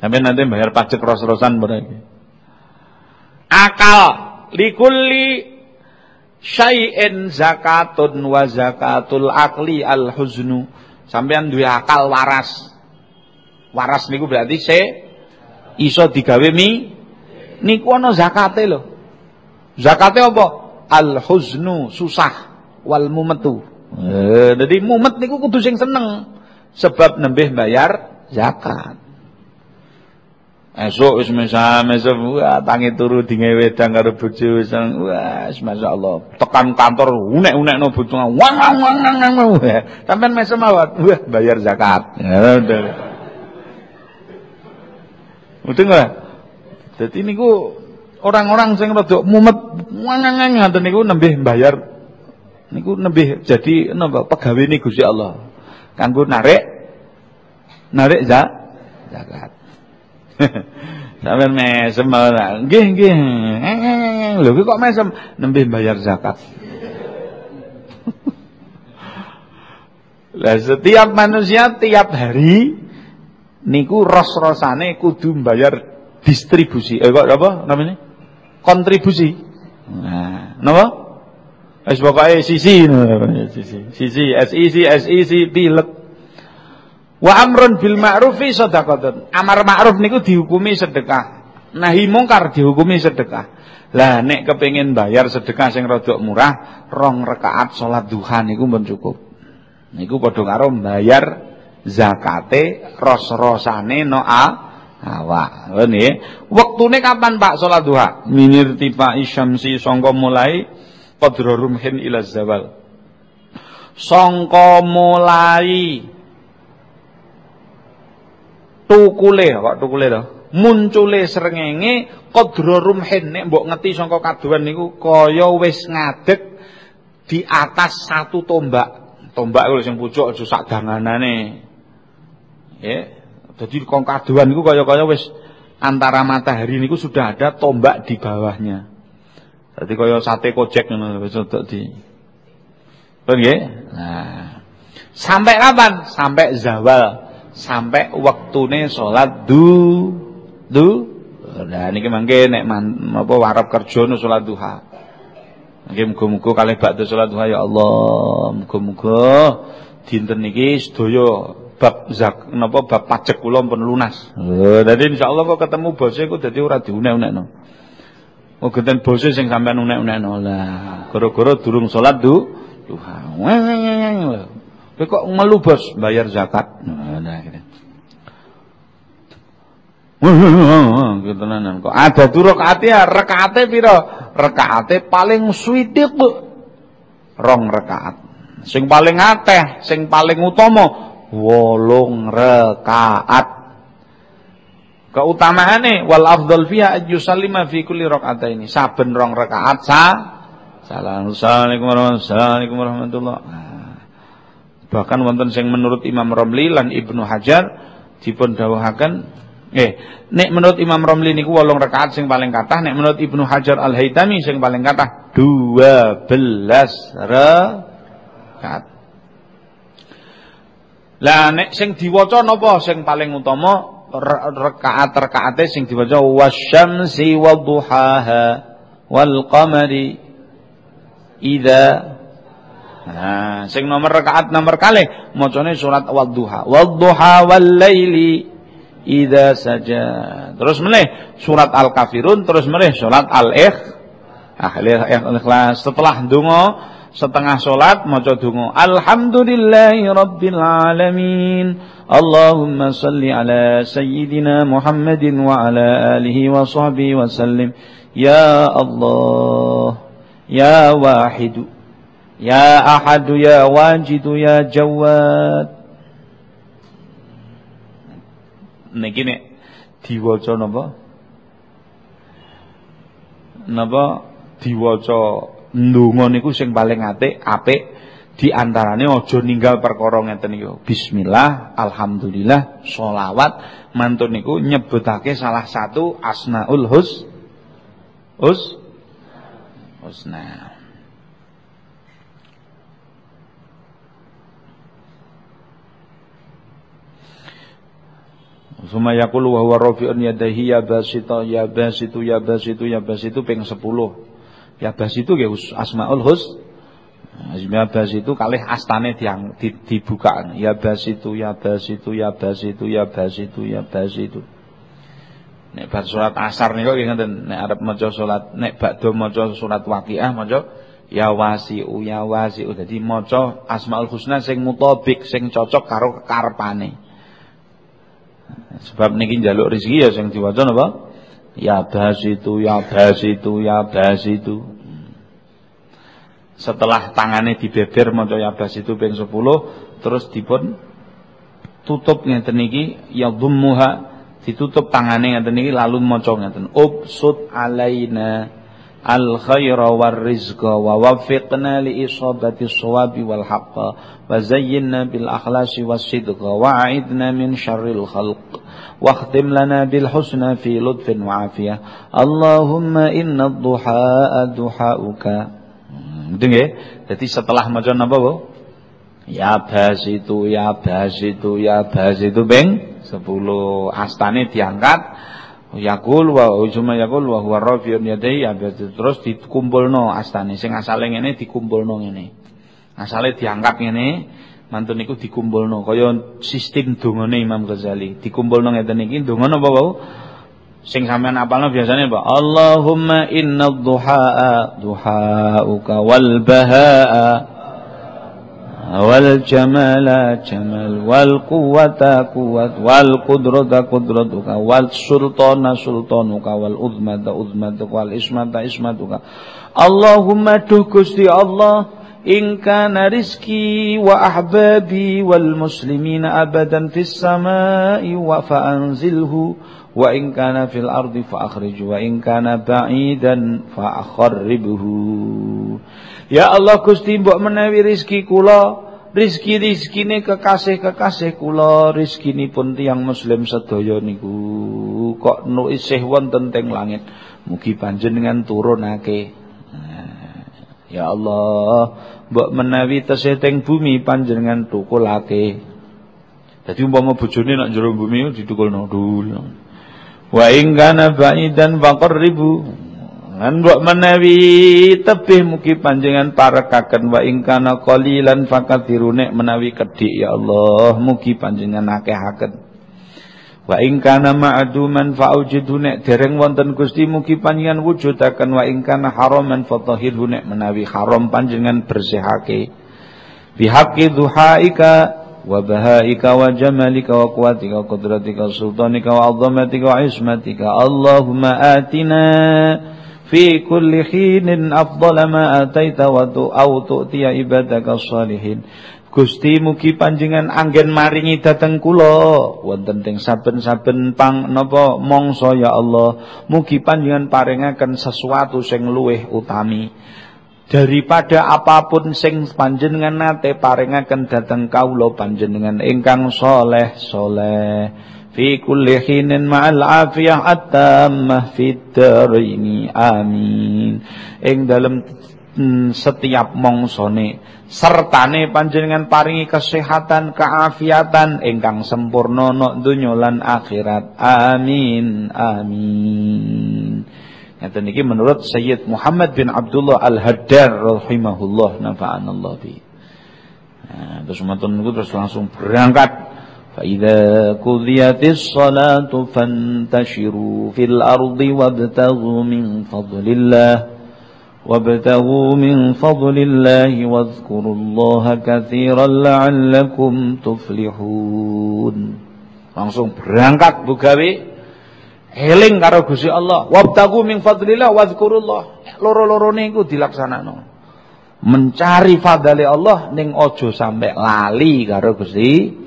Speaker 1: Sampai nanti bayar pajak ros-rosan berarti. Akal likulli syai'in zakatun wa zakatul akli al huznu. Sampean duwe akal waras. Waras niku berarti se iso digawe mi niku ana zakate lho. Zakate apa? Al huznu susah wal mumetu. Eh, jadi mumet niku kudu sing seneng sebab nembih bayar zakat. Esok wis mesam-mesam wah tangi turu dinge wedang karo bojo wis wah masyaallah. Tekan kantor unek-unekno bojo wang wang wang wang. Sampeyan mesem awat wah bayar zakat. Ya, Nggak? Jadi niku orang-orang sing rada mumet ngangang ngoten niku nembih bayar niku nembih jadi napa pegawai niku Gusti Allah. Kanggo narik narik za, zakat. Sampeyan mesem nggih nggih. Lho kok mesem nembih bayar zakat. Lah setiap manusia tiap hari niku ros-rosane kudu mbayar distribusi. Eh kok apa namanya? Kontribusi. Nah, napa? Wis pokoke sisi sisi. Sisi SIC SIC pilek. Wa amrun bil ma'rufi shadaqatun. Amar ma'ruf niku dihukumi sedekah. Nahi mungkar dihukumi sedekah. Lah nek kepengin bayar sedekah sing rada murah, rong rakaat salat duha niku pun cukup. Niku padha karo bayar zakate ros-rosane no a awak. Ngene. Wektune kapan Pak salat duha? Minir tiba isyamsi sangka mulai qadra rumhin ila zawal. Sangka mulai tukule, kok tukule to? Muncule srengenge qadra rumhin nek mbok ngeti sangka kaduan niku kaya wis ngadeg di atas satu tombak. Tombak lho sing pucuk aja sak danganane. Ya. Jadi kongkaduan itu kaya-kaya wis antara matahari niku sudah ada tombak di bawahnya. Jadi kaya sate kojek ngono wis di. Nggih? Nah. Sampai kapan? Sampai zawal. Sampai waktune salat du du. Nah niki mangke nek apa warap kerja nu salat duha. Nggih muga-muga kalih bakda salat duha ya Allah. Muga-muga dinten niki sedaya bab zak napa bab pajak kula pun lunas. Oh, dadi insyaallah kok ketemu bose kok dadi ora diunek-unekno. Oh genten bose sing sampean unek-unekno. Lah, gara-gara durung salat du duha. Kowe kok melu bos bayar zakat. Nah. Gitu tenanan kok. Ada tuh rakaate ya, rakaate pira? Rakaate paling swidik rong rakaat. Sing paling akeh, sing paling utama wolung rekaat Keutamaane wal afdal fiha ayyusallima fi kulli rakaataini. Saben rong rakaat sa Assalamualaikum warahmatullahi wabarakatuh. Bahkan wonten sing menurut Imam Romli lan Ibnu Hajar dipun dawuhaken eh nek menurut Imam Romli niku 8 rakaat sing paling kathah nek menurut Ibnu Hajar Al-Haitami sing paling kathah 12 rakaat. Lah nek sing diwaca napa sing paling utama rakaat-rakaate sing diwaca wasyamsi wadduhaha wal qamari idza Nah, sing nomor rakaat nomor kali macane surat Wadduha. Wadduha wal laili idza saja. Terus meneh surat Al-Kafirun, terus meneh surat Al-Ikh. Ah, ikhlas. Setelah donga setengah salat maca donga Alhamdulillahi rabbil. Allahumma salli ala sayyidina Muhammadin wa ala alihi wa sahbihi wa sallim. Ya Allah Ya Wahidu Ya Ahadu Ya Wajidu Ya Jawad Niki nek diwaca napa? Napa diwaca ndonga niku sing paling apik apik di antarane aja ninggal perkara ngeten niku. Bismillah, alhamdulillah, sholawat mantun niku nyebutake salah satu asnaul hus hus husna. Suma yaqulu wa huwa rafi'un ya basita ya basitu ya basitu ya basitu ping 10. Ya basitu nggih asmaul hus. Ya basitu kalih astane diang dibuka. Ya basitu ya basitu ya basitu ya basitu ya basitu. Nek bar surat asar niku nggih ngoten, nek arep maca salat, nek badhe maca surat Waqiah maca ya wasi'u ya wasi'u. Dadi maca Asmaul Husna sing mutabik, sing cocok karo kekarepane. Sebab niki njaluk rezeki ya sing diwaca napa? Ya basitu ya basitu ya basitu Setelah tangane dibeber maca ya basitu ping 10 terus dipun tutup ngeten niki ya dhummuha ditutup tangane ngeten niki lalu maca ngeten ubsut alaina al khaira war rizqa wa waffiqna li isabati shawabi wal haqqa wa zayyinna bil akhlasi was sidqa wa a'idna min syarril khalq واختم لنا بالحسنى في لطف وعافية اللهم إن الضحاء دحاؤك itu nggih. Jadi setelah maca napa, Bu? Ya basitu ya basitu ya basitu beng. 10 astane diangkat. Yakul wa ujuma yakul wa huwa rafiun yadai ya terus dikumpulno astane. Sing asale ngene dikumpulno ngene. Asale diangkat ngene mantun niku dikumpulno. Kaya sistem dongane Imam Ghazali. Dikumpulno ngeten iki donga napa wau sing sampean apalno biasanya Pak? Allahumma inna duhaa duhauka wal bahaa والجمال جمال والقوة قوة والقدرة قدرتك والسلطان سلطانك والعظمة عظمتك والإسمة إسمتك اللهم تكستي الله إن كان رزقي وأحبابي والمسلمين أبدا في السماء فأنزله وإن كان في الأرض فأخرج وإن كان بعيدا فأخربه Ya Allah Gusti mbok menawi rizki kula rizki-rizkine kekasih-kekasih kula pun tiang muslim sedaya niku kok nu isih wonten teng langit mugi panjenengan turunake Ya Allah mbok menawi tesih teng bumi panjenengan tukulake. Dadi umpama bojone nak jero bumi didukulno dulu Wa ing kana ba'idan faqarribu. Lan mbok menawi tebih mugi panjenengan parekaken wa ing kana qalilan fakathirune menawi kedhik ya Allah mugi panjenengan akehaken. Wa ing kana ma'duman fa'ujidu nek dereng wonten Gusti mugi panjenengan wujudaken. Wa ing kana haraman fatahirhu nek menawi haram panjenengan bersihake. Bihaqqi duhaika wa bahaika wa jamalika wa quwwatika wa qudratika wa sultanika wa 'azamatika wa ismatika. Allahumma atina fi kulli khinin afdala ma ataita wa tu au tu'tiya ibadaka salihin Gusti mugi panjenengan anggen maringi dateng kula. Wonten teng saben-saben pang napa? Mongso ya Allah mugi panjenengan paringaken sesuatu sing luweh utami. Daripada apa pun sing panjenengan nate paringaken dateng kawula panjenengan ingkang soleh soleh fi kulli hinin ma'al afiyah at-tammah fid amin. Ing dalem hmm, setiap mongsone sertane panjenengan paringi kesehatan keafiatan ingkang sempurna nok donya lan akhirat amin amin Ngeten iki menurut Sayyid Muhammad bin Abdullah Al-Haddar rahimahullah nafa'anallah bi. Nah, terus niku terus langsung berangkat فإذا قضيت الصلاة فانتشروا في الأرض وابتغوا من فضل الله وابتغوا من فضل الله واذكروا الله كثيرا لعلكم تفلحون langsung berangkat bugawi eling karo Gusti Allah wabtagu min fadlillah wadzkurullah loro-loro niku dilaksanakno mencari fadli Allah ning ojo sampai lali karo Gusti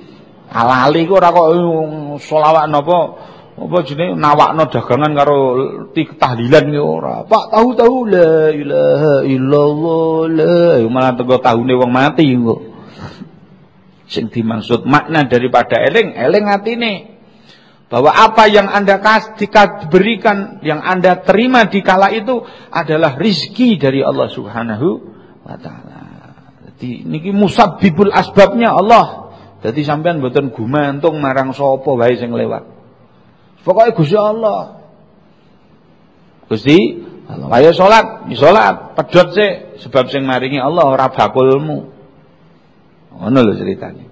Speaker 1: Alali ku ora kok eh, selawat napa Apa jenenge nawakno dagangan karo tahlilan ki ora. Pak tahu-tahu la ilaha illallah la malah teko tahune wong mati kok. Sing dimaksud makna daripada eling, eling atine. Bahwa apa yang Anda berikan, yang Anda terima di kala itu adalah rizki dari Allah Subhanahu wa taala. Jadi niki musabbibul asbabnya Allah. Jadi sampean mboten gumantung marang sapa wae sing lewat. Pokoke Gusti Allah. Gusti Allah. Ayo salat, ya salat, pedhot sik sebab sing maringi Allah ora bakulmu. Ngono lho ceritane.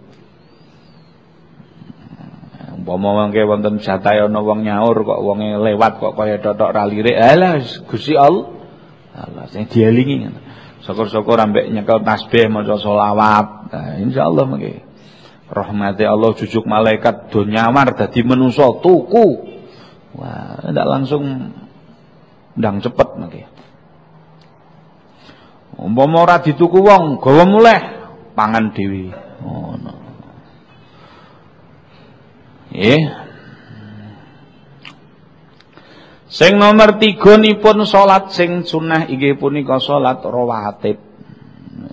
Speaker 1: Umpama mangke wonten jatahe ana wong nyaur kok wonge lewat kok kaya totok ra lirik, alah Gusti Allah. Allah sing dielingi. Syukur-syukur ambek nyekel tasbih maca selawat. Nah, insyaallah mangke rahmati Allah jujuk malaikat do nyamar dadi manusa tuku. Wah ndak langsung ndang cepet mangke umpama ora dituku wong gawa muleh pangan dhewe. Ngono. Oh, nggih. Sing nomor tiga nipun salat sing sunah inggih punika salat rawatib.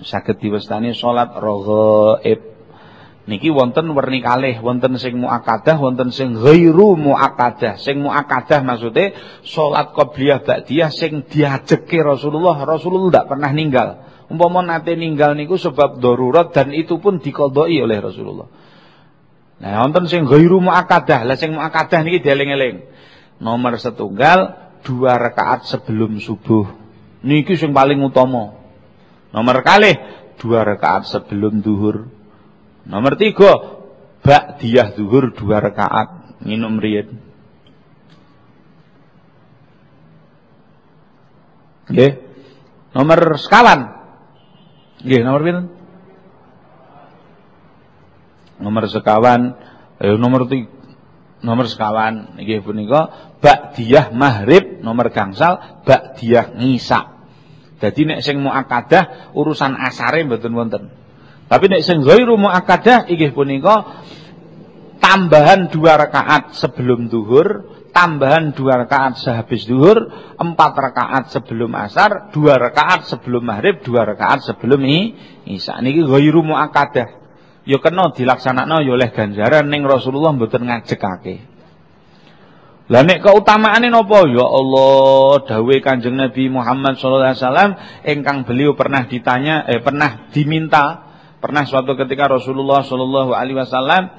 Speaker 1: Saged diwastani salat raghaib. Niki wonten werni kalih, wonten sing muakadah, wonten sing ghairu muakadah. Sing muakadah maksudnya salat qabliyah ba'diyah sing diajeke Rasulullah, Rasulullah tidak pernah ninggal. Umpama nate ninggal niku sebab darurat dan itu pun dikodoi oleh Rasulullah. Nah, wonten sing ghairu muakadah. Lah sing muakadah niki dieling-eling. Nomor setunggal dua rakaat sebelum subuh. Niki sing paling utama. Nomor kalih dua rakaat sebelum duhur. Nomor tiga, ba'diyah zuhur dua rakaat minum riyen. Nggih. Nomor sekawan. Nggih, nomor pinten? Nomor sekawan, eh nomor tiga, nomor sekawan nggih punika ba'diyah maghrib nomor gangsal ba'diyah ngisa. Jadi nek sing muakkadah urusan asare mboten wonten. Tapi nek sing ghairu muakkadah inggih punika tambahan dua rakaat sebelum duhur, tambahan dua rakaat sehabis duhur, empat rakaat sebelum asar, dua rakaat sebelum maghrib, dua rakaat sebelum isya. Niki ghairu muakkadah. Ya kena dilaksanakno ya oleh ganjaran ning Rasulullah mboten ngajekake. Lah nek keutamaane napa? Ya Allah, dawuh Kanjeng Nabi Muhammad sallallahu alaihi wasallam ingkang beliau pernah ditanya eh pernah diminta Pernah suatu ketika Rasulullah Shallallahu Alaihi Wasallam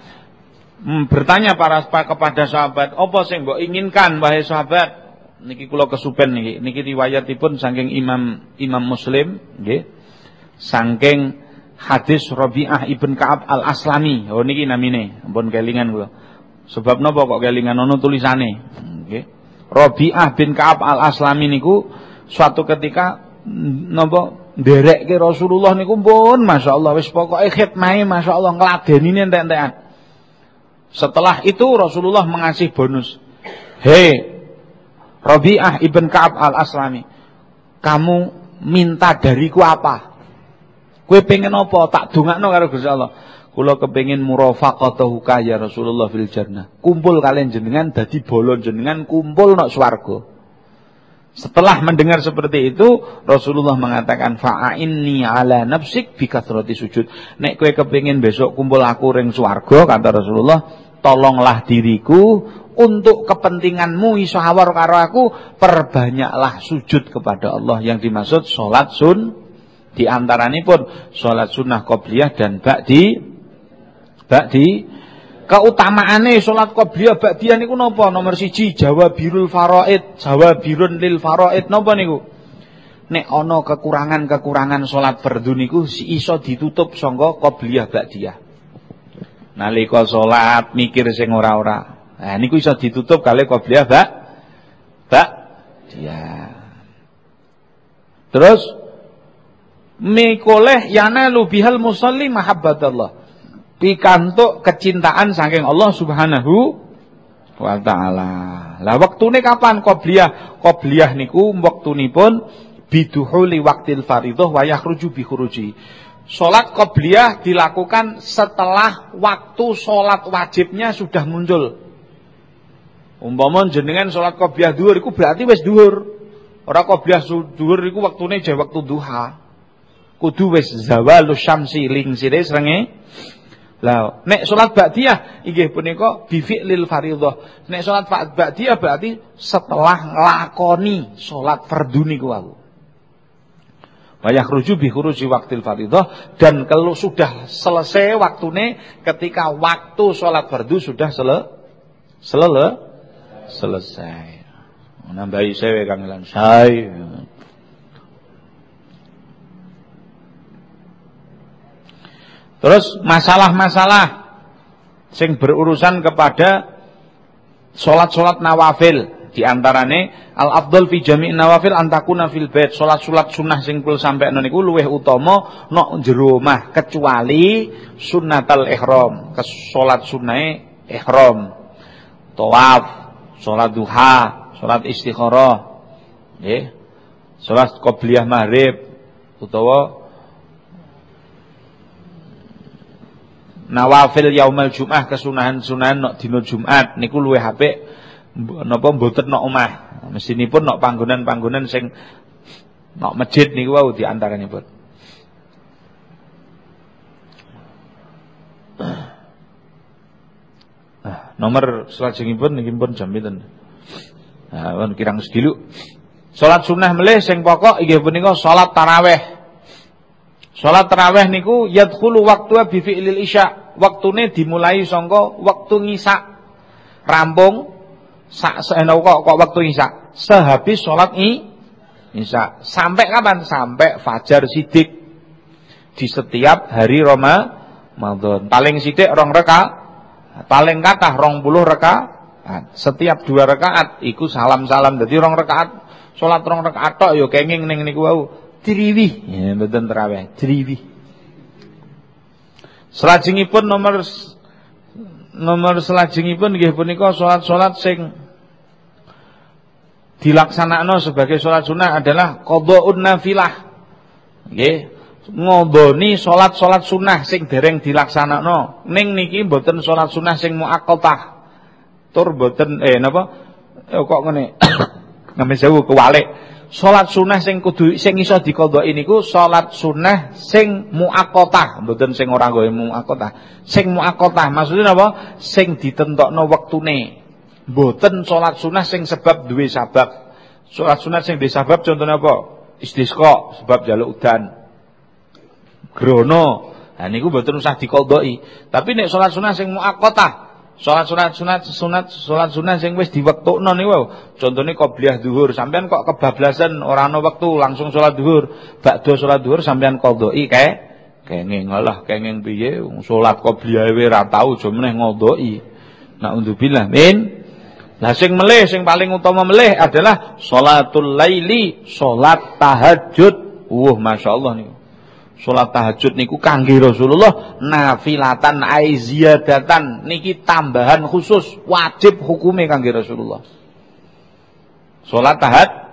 Speaker 1: hmm, bertanya para kepada sahabat, apa sih mbok inginkan wahai sahabat? Niki kula kesupen niki, niki riwayatipun saking Imam Imam Muslim, nggih. Saking hadis Rabi'ah ibn Ka'ab al-Aslami. Oh niki namine, ampun kelingan kula. Sebab napa kok kelingan ono tulisane? Nggih. Rabi'ah bin Ka'ab al-Aslami niku suatu ketika napa nderekke Rasulullah niku pun masyaallah wis pokoke khidmahe masyaallah ngladenine entek-entekan. Setelah itu Rasulullah mengasih bonus. Hei Rabi'ah ibn Ka'ab al-Aslami, kamu minta dariku apa? Kue pengen apa? Tak dongakno karo Gusti Allah. Kula kepengin murafaqatahu ya Rasulullah fil jannah. Kumpul kalian jenengan dadi bolon jenengan kumpul nok swarga. Setelah mendengar seperti itu, Rasulullah mengatakan fa'inni ala nafsik bi kathrati sujud. Nek kowe kepengin besok kumpul aku ring swarga kata Rasulullah, tolonglah diriku untuk kepentinganmu iso hawar karo aku, perbanyaklah sujud kepada Allah. Yang dimaksud salat sun di pun salat sunnah qobliyah dan ba'di ba'di keutamaane salat qobliyah ba'diyah niku napa? Nomor siji jawabirul faraid, jawabirun lil faraid napa niku? Nek ana kekurangan-kekurangan salat fardhu niku iso ditutup sangka qobliyah ba'diyah. Nalika salat mikir sing ora-ora. Nah niku iso ditutup kali qobliyah bak bak dia. Terus mikoleh yana lubihal musalli mahabbatallah pikantuk kecintaan saking Allah Subhanahu wa taala. Lah wektune kapan qobliyah? Qobliyah niku wektunipun biduhuli waktil fardhah wa yakhruju bi khuruji. Salat qobliyah dilakukan setelah waktu salat wajibnya sudah muncul. Umpama jenengan salat qobliyah dhuwur iku berarti wis dhuwur. Ora qobliyah dhuwur iku wektune jek wektu duha. Kudu wis zawalus syamsi ling sire srenge lah, nek salat ba'diyah inggih punika bi fi'lil fardhah. Nek salat ba'diyah berarti setelah nglakoni salat fardhu niku wau. Wa yakhruju bi khuruji waqtil fardhah dan kalau sudah selesai waktune ketika waktu salat fardhu sudah sele selele selesai. Nambahi sewe Kang Lan. Sai. Terus masalah-masalah sing berurusan kepada solat-solat nawafil di antarane al afdal fi jami' nawafil antakuna fil bait. Salat-salat sunnah sing kul sampai niku luweh utama nok jero omah kecuali sunnatal ihram ke salat sunnahe ihram. Tawaf salat duha salat istikharah nggih. Salat qobliyah maghrib utawa nawafil yaumal Jumat kesunahan-sunahan nok dina Jumat niku luwih apik napa mboten nok omah. Mesinipun nok panggonan-panggonan sing nok masjid niku wau di antaranipun. Nah, nomor salajengipun niki pun jam pinten? Nah, kirang sedilu. Salat sunnah melih sing pokok inggih punika salat tarawih. Salat tarawih niku yadkhulu waktu bi fi'lil isya. Waktune dimulai sangka waktu ngisa. Rampung sak seenau kok kok waktu ngisa. Sehabis salat i isya. Sampai kapan? Sampai fajar sidik. Di setiap hari Ramadan. Paling sidik rong reka. Paling rong puluh reka. Setiap dua rakaat iku salam-salam dadi rong rakaat. Salat rong rakaat tok ya kenging niku wau. Triwi, ya mboten terawih, triwi. Selajengipun nomor nomor selajengipun nggih punika salat-salat sing dilaksanakno sebagai salat sunnah adalah qadhaun nafilah. Nggih, ngodoni salat-salat sunnah sing dereng dilaksanakno. Ning niki mboten salat sunnah sing muaqqatah. Tur mboten eh napa? Eh, kok ngene. Ngambil sewu kewalik. Salat sunnah sing kudu sing iso dikodhoki niku salat sunnah sing muakkotah, mboten sing ora gawe muakkotah. Sing muakkotah maksudnya apa? Sing ditentokno wektune. Mboten salat sunnah sing sebab duwe sabab. Salat sunnah sing duwe sabab contohnya apa? Istisqa sebab jaluk udan. Grono. Nah niku mboten usah dikodhoki. Tapi nek salat sunnah sing muakkotah Salat sunat sunat sunat salat sunat sing wis diwektokno niku Contone qobliyah zuhur, sampean kok kebablasan ora ana wektu langsung salat zuhur. Bakdo salat zuhur sampean qodhoki kae kenging ngalah kenging piye salat qobliyah wae ora tau aja meneh ngodhoki. Nah undzubillah min. Lah sing melih sing paling utama melih adalah salatul laili, salat tahajud. Uh masyaallah niku. Salat tahajud niku kangge Rasulullah nafilatan aiziyadatan niki tambahan khusus wajib hukume kangge Rasulullah. Salat tahajud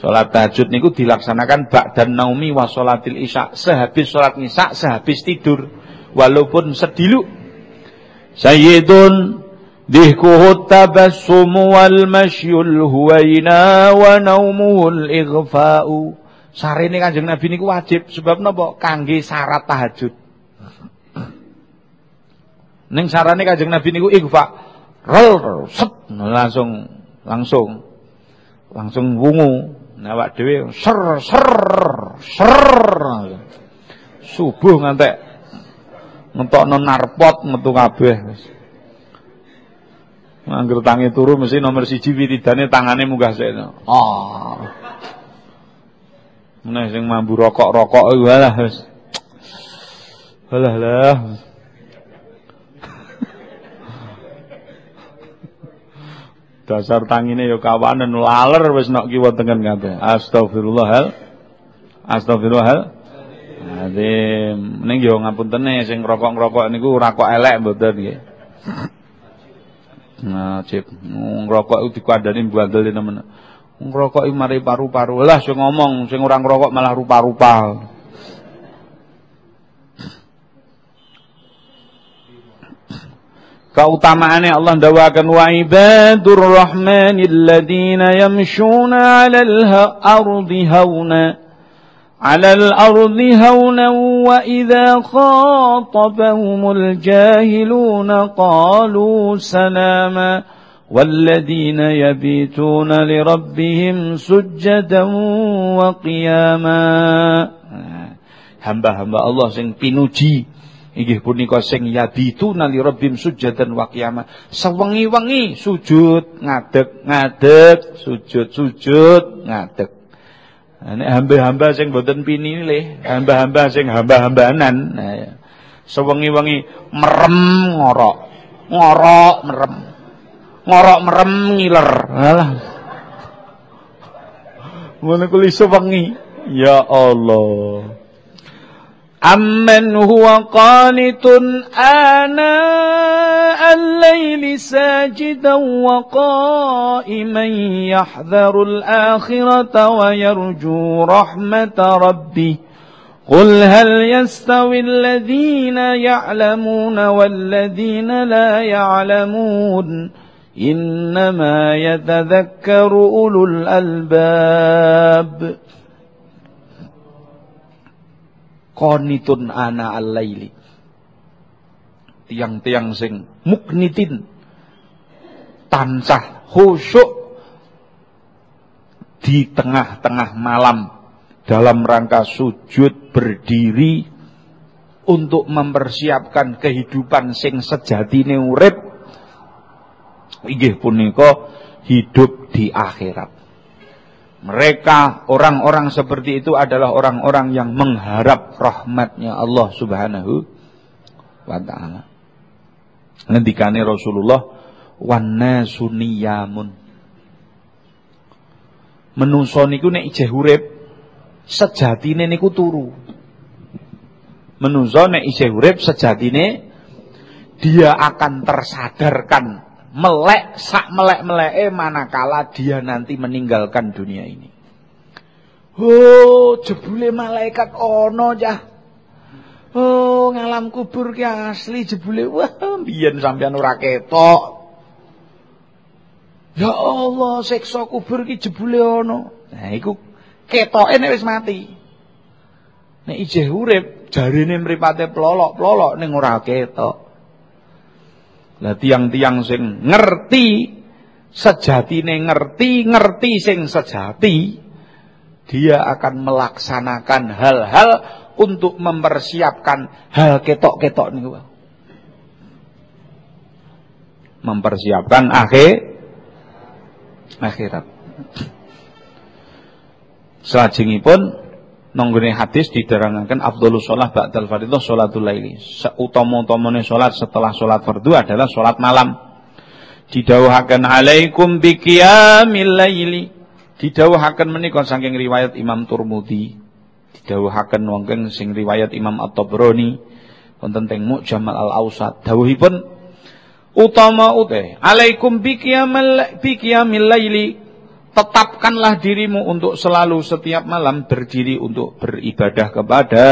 Speaker 1: Salat tahajud niku dilaksanakan ba'dan naumi wa salatil isya, sehabis salat isya, sehabis tidur, walaupun sediluk. Sayyidun wal masyul huwaina wa naumuhul ighfa'u. Sarene Kanjeng Nabi niku wajib sebab napa? Kangge syarat tahajud. Ning sarane Kanjeng Nabi niku ighfa. Rel set langsung langsung langsung wungu Nah awak ser ser ser. Subuh ngantek ngetokno narpot metu kabeh wis. Tangi turu mesti nomor siji wiridane tangane munggah sik. Oh. Nah sing mambu rokok-rokok iku lah wis. Alah lah. Dasar tangine ya kawanen laler wis nok kiwa tengen kabeh. Astagfirullahal. Astagfirullahal. Azim. Ning yo ngapuntene sing ngrokok-ngrokok niku ora kok elek mboten nggih. Nah, cip ngrokok iku dikandani bandel temen. Ngrokok mari paru-paru. Lah sing ngomong sing ora ngrokok malah rupa-rupa. Keutamaannya Allah dawakan wa ibadur rahmanil ladina yamshuna 'alal ardi hauna 'alal ardi hauna wa idza khatabahumul jahiluna qalu salama والذين يبيتون لربهم سجدا وقياما hamba-hamba Allah sing pinuji Inggih punika sing yabitu nali rabbim sujadan wa qiyamah. Sewengi-wengi sujud, ngadeg, ngadeg, sujud, sujud, ngadeg. Nek hamba-hamba sing boten pinilih, hamba-hamba sing hamba-hambanan. Nah, ya. Sewengi-wengi merem ngorok. Ngorok merem. Ngorok merem ngiler. Alah. Ngono kuwi sewengi. Ya Allah. أمن هو قانت آناء الليل ساجدا وقائما يحذر الآخرة ويرجو رحمة ربه قل هل يستوي الذين يعلمون والذين لا يعلمون إنما يتذكر أولو الألباب konitun ana al-laili. Tiang-tiang sing muknitin tansah khusyuk di tengah-tengah malam dalam rangka sujud berdiri untuk mempersiapkan kehidupan sing sejatine urip inggih punika hidup di akhirat mereka orang-orang seperti itu adalah orang-orang yang mengharap rahmatnya Allah subhanahu wa ta'ala. Ngendikane Rasulullah wana suniyamun. Menungso niku nek ijeh urip sejatine niku turu. Menungso nek ijeh urip sejatine dia akan tersadarkan melek sak melek-meleke manakala dia nanti meninggalkan dunia ini. Oh, jebule malaikat ono ya. Oh, ngalam kubur ki asli jebule wah biyen sampean ora ketok. Ya Allah, seksa kubur ki jebule ono. Nah, iku ketoke nek wis mati. Nek ijeh urip, jarine mripate plolok-plolok ning ora ketok. Lah tiang-tiang sing ngerti sejatine ngerti, ngerti sing sejati, dia akan melaksanakan hal-hal untuk mempersiapkan hal ketok-ketok niku. Mempersiapkan akhir akhirat. Selajengipun Nonggone hadis diterangkan Abdullah sholat ba'dal fardhu sholatul laili. Seutama-utamane sholat setelah sholat fardu adalah sholat malam. Didawuhaken alaikum biqiyamil laili. Didawuhaken menika saking riwayat Imam Turmudi. Didawuhaken wonten sing riwayat Imam At-Tabrani wonten teng Mu'jamal Al-Ausat. Dawuhipun utama ute alaikum biqiyamil biqiyamil laili Tetapkanlah dirimu untuk selalu setiap malam berdiri untuk beribadah kepada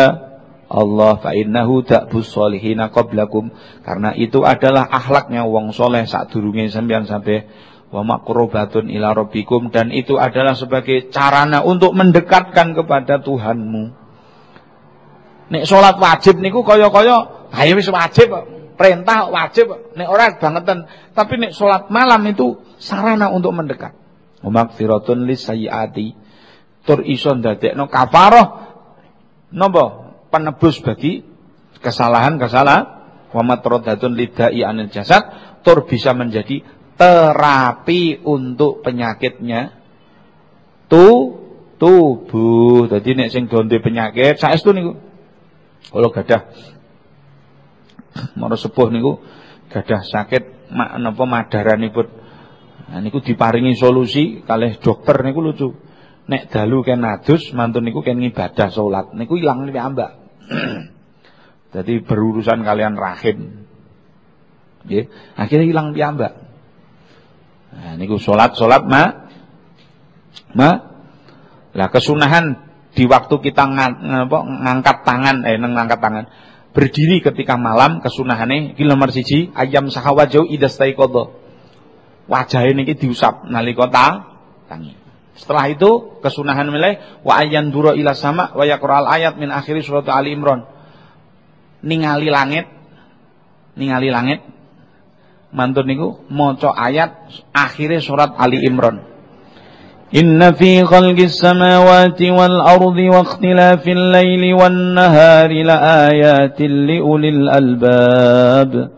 Speaker 1: Allah. Fa innahu da'bus solihina qablakum. Karena itu adalah akhlaknya wong soleh saat durunge sampean sampai wa maqrubatun ila rabbikum. Dan itu adalah sebagai carana untuk mendekatkan kepada Tuhanmu. Nek salat wajib niku kaya-kaya ayo wis wajib perintah wajib nek ora bangetan. Tapi nek salat malam itu sarana untuk mendekat wa maghfiratun lisayiati tur iso ndadekno kafarah. Napa? Penebus bagi kesalahan-kesalahan. Wa matradatun lidai anil jasad. Tur bisa menjadi terapi untuk penyakitnya. Tu tubuh. Jadi nek sing donde penyakit saestu niku? Kalau gadah. Mara sepuh niku gadah sakit mak napa madaranipun. Nah niku diparingi solusi kalih dokter niku lucu. Nek dalu ken adus, mantun niku ken ibadah salat. Niku ilang piyambak. Jadi berurusan kalian rahim. Nggih, akhirnya hilang piyambak. Nah niku salat-salat ma ma lah kesunahan di waktu kita ngangkat tangan eh ngangkat tangan berdiri ketika malam kesunahane iki nomor siji ayam sahawajau idastaiqadha wajahe niki diusap nalika ta tangi. Setelah itu kesunahan mulai wa ayan duro ila sama wa yaqra'al ayat min akhiri surat Ali Imran. Ningali langit ningali langit mantun niku maca ayat akhiri surat Ali Imran. Inna fi khalqis samawati wal ardi wa ikhtilafil laili wan nahari la ayatin liulil albab.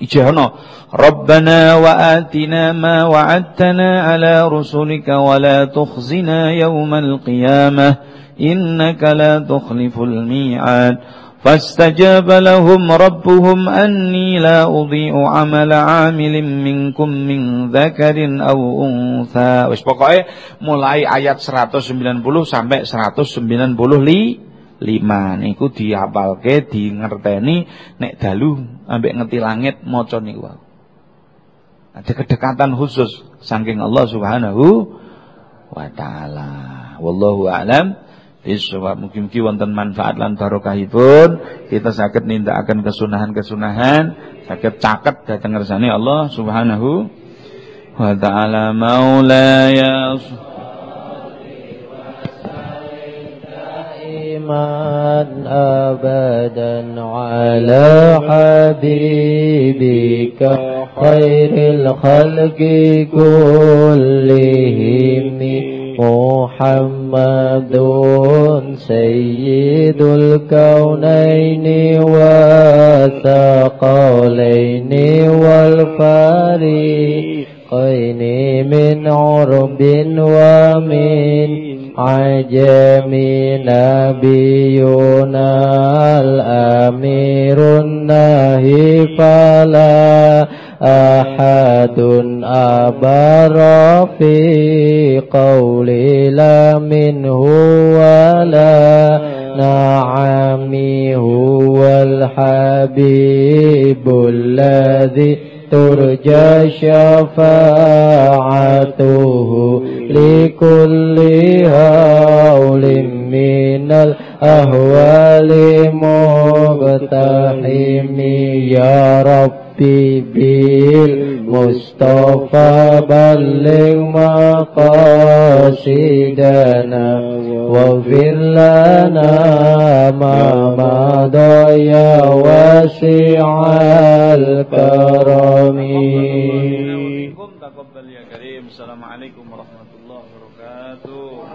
Speaker 1: ijahono Rabbana wa atina ma wa'adtana ala rusulika wa la tukhzina yawmal qiyamah innaka la tukhliful mi'ad فاستجاب لهم ربهم أني لا أضيء عمل عامل منكم من ذكر أو أنثى wis pokoknya mulai ayat 190 sampai 195 lima. Niku dihafalke di ngerteni nek dalu ambek ngerti langit maca niku ada kedekatan khusus saking Allah Subhanahu wa taala. Wallahu a'lam. Bisawab. Mungkin-mungkin wonten manfaat lan barokahipun. Kita sakit nindakaken kesunahan-kesunahan. Sakit caket dateng ngersane Allah Subhanahu wa taala. Maulaya
Speaker 2: أبدا على حبيبك خير الخلق كلهم. محمد سيد الكونين والثقلين والفريقين من عرب ومن عجم نبينا الأمير النهي فلا أحد أبر في قول لا منه ولا نعمي هو الحبيب الذي ترجى شفاعته لكل هول من الأهوال مقتحم يا رب حبيبي المصطفى بلغ مقاصدنا واغفر لنا ما مضى يا واسع الكرم.
Speaker 1: السلام عليكم ورحمة الله وبركاته.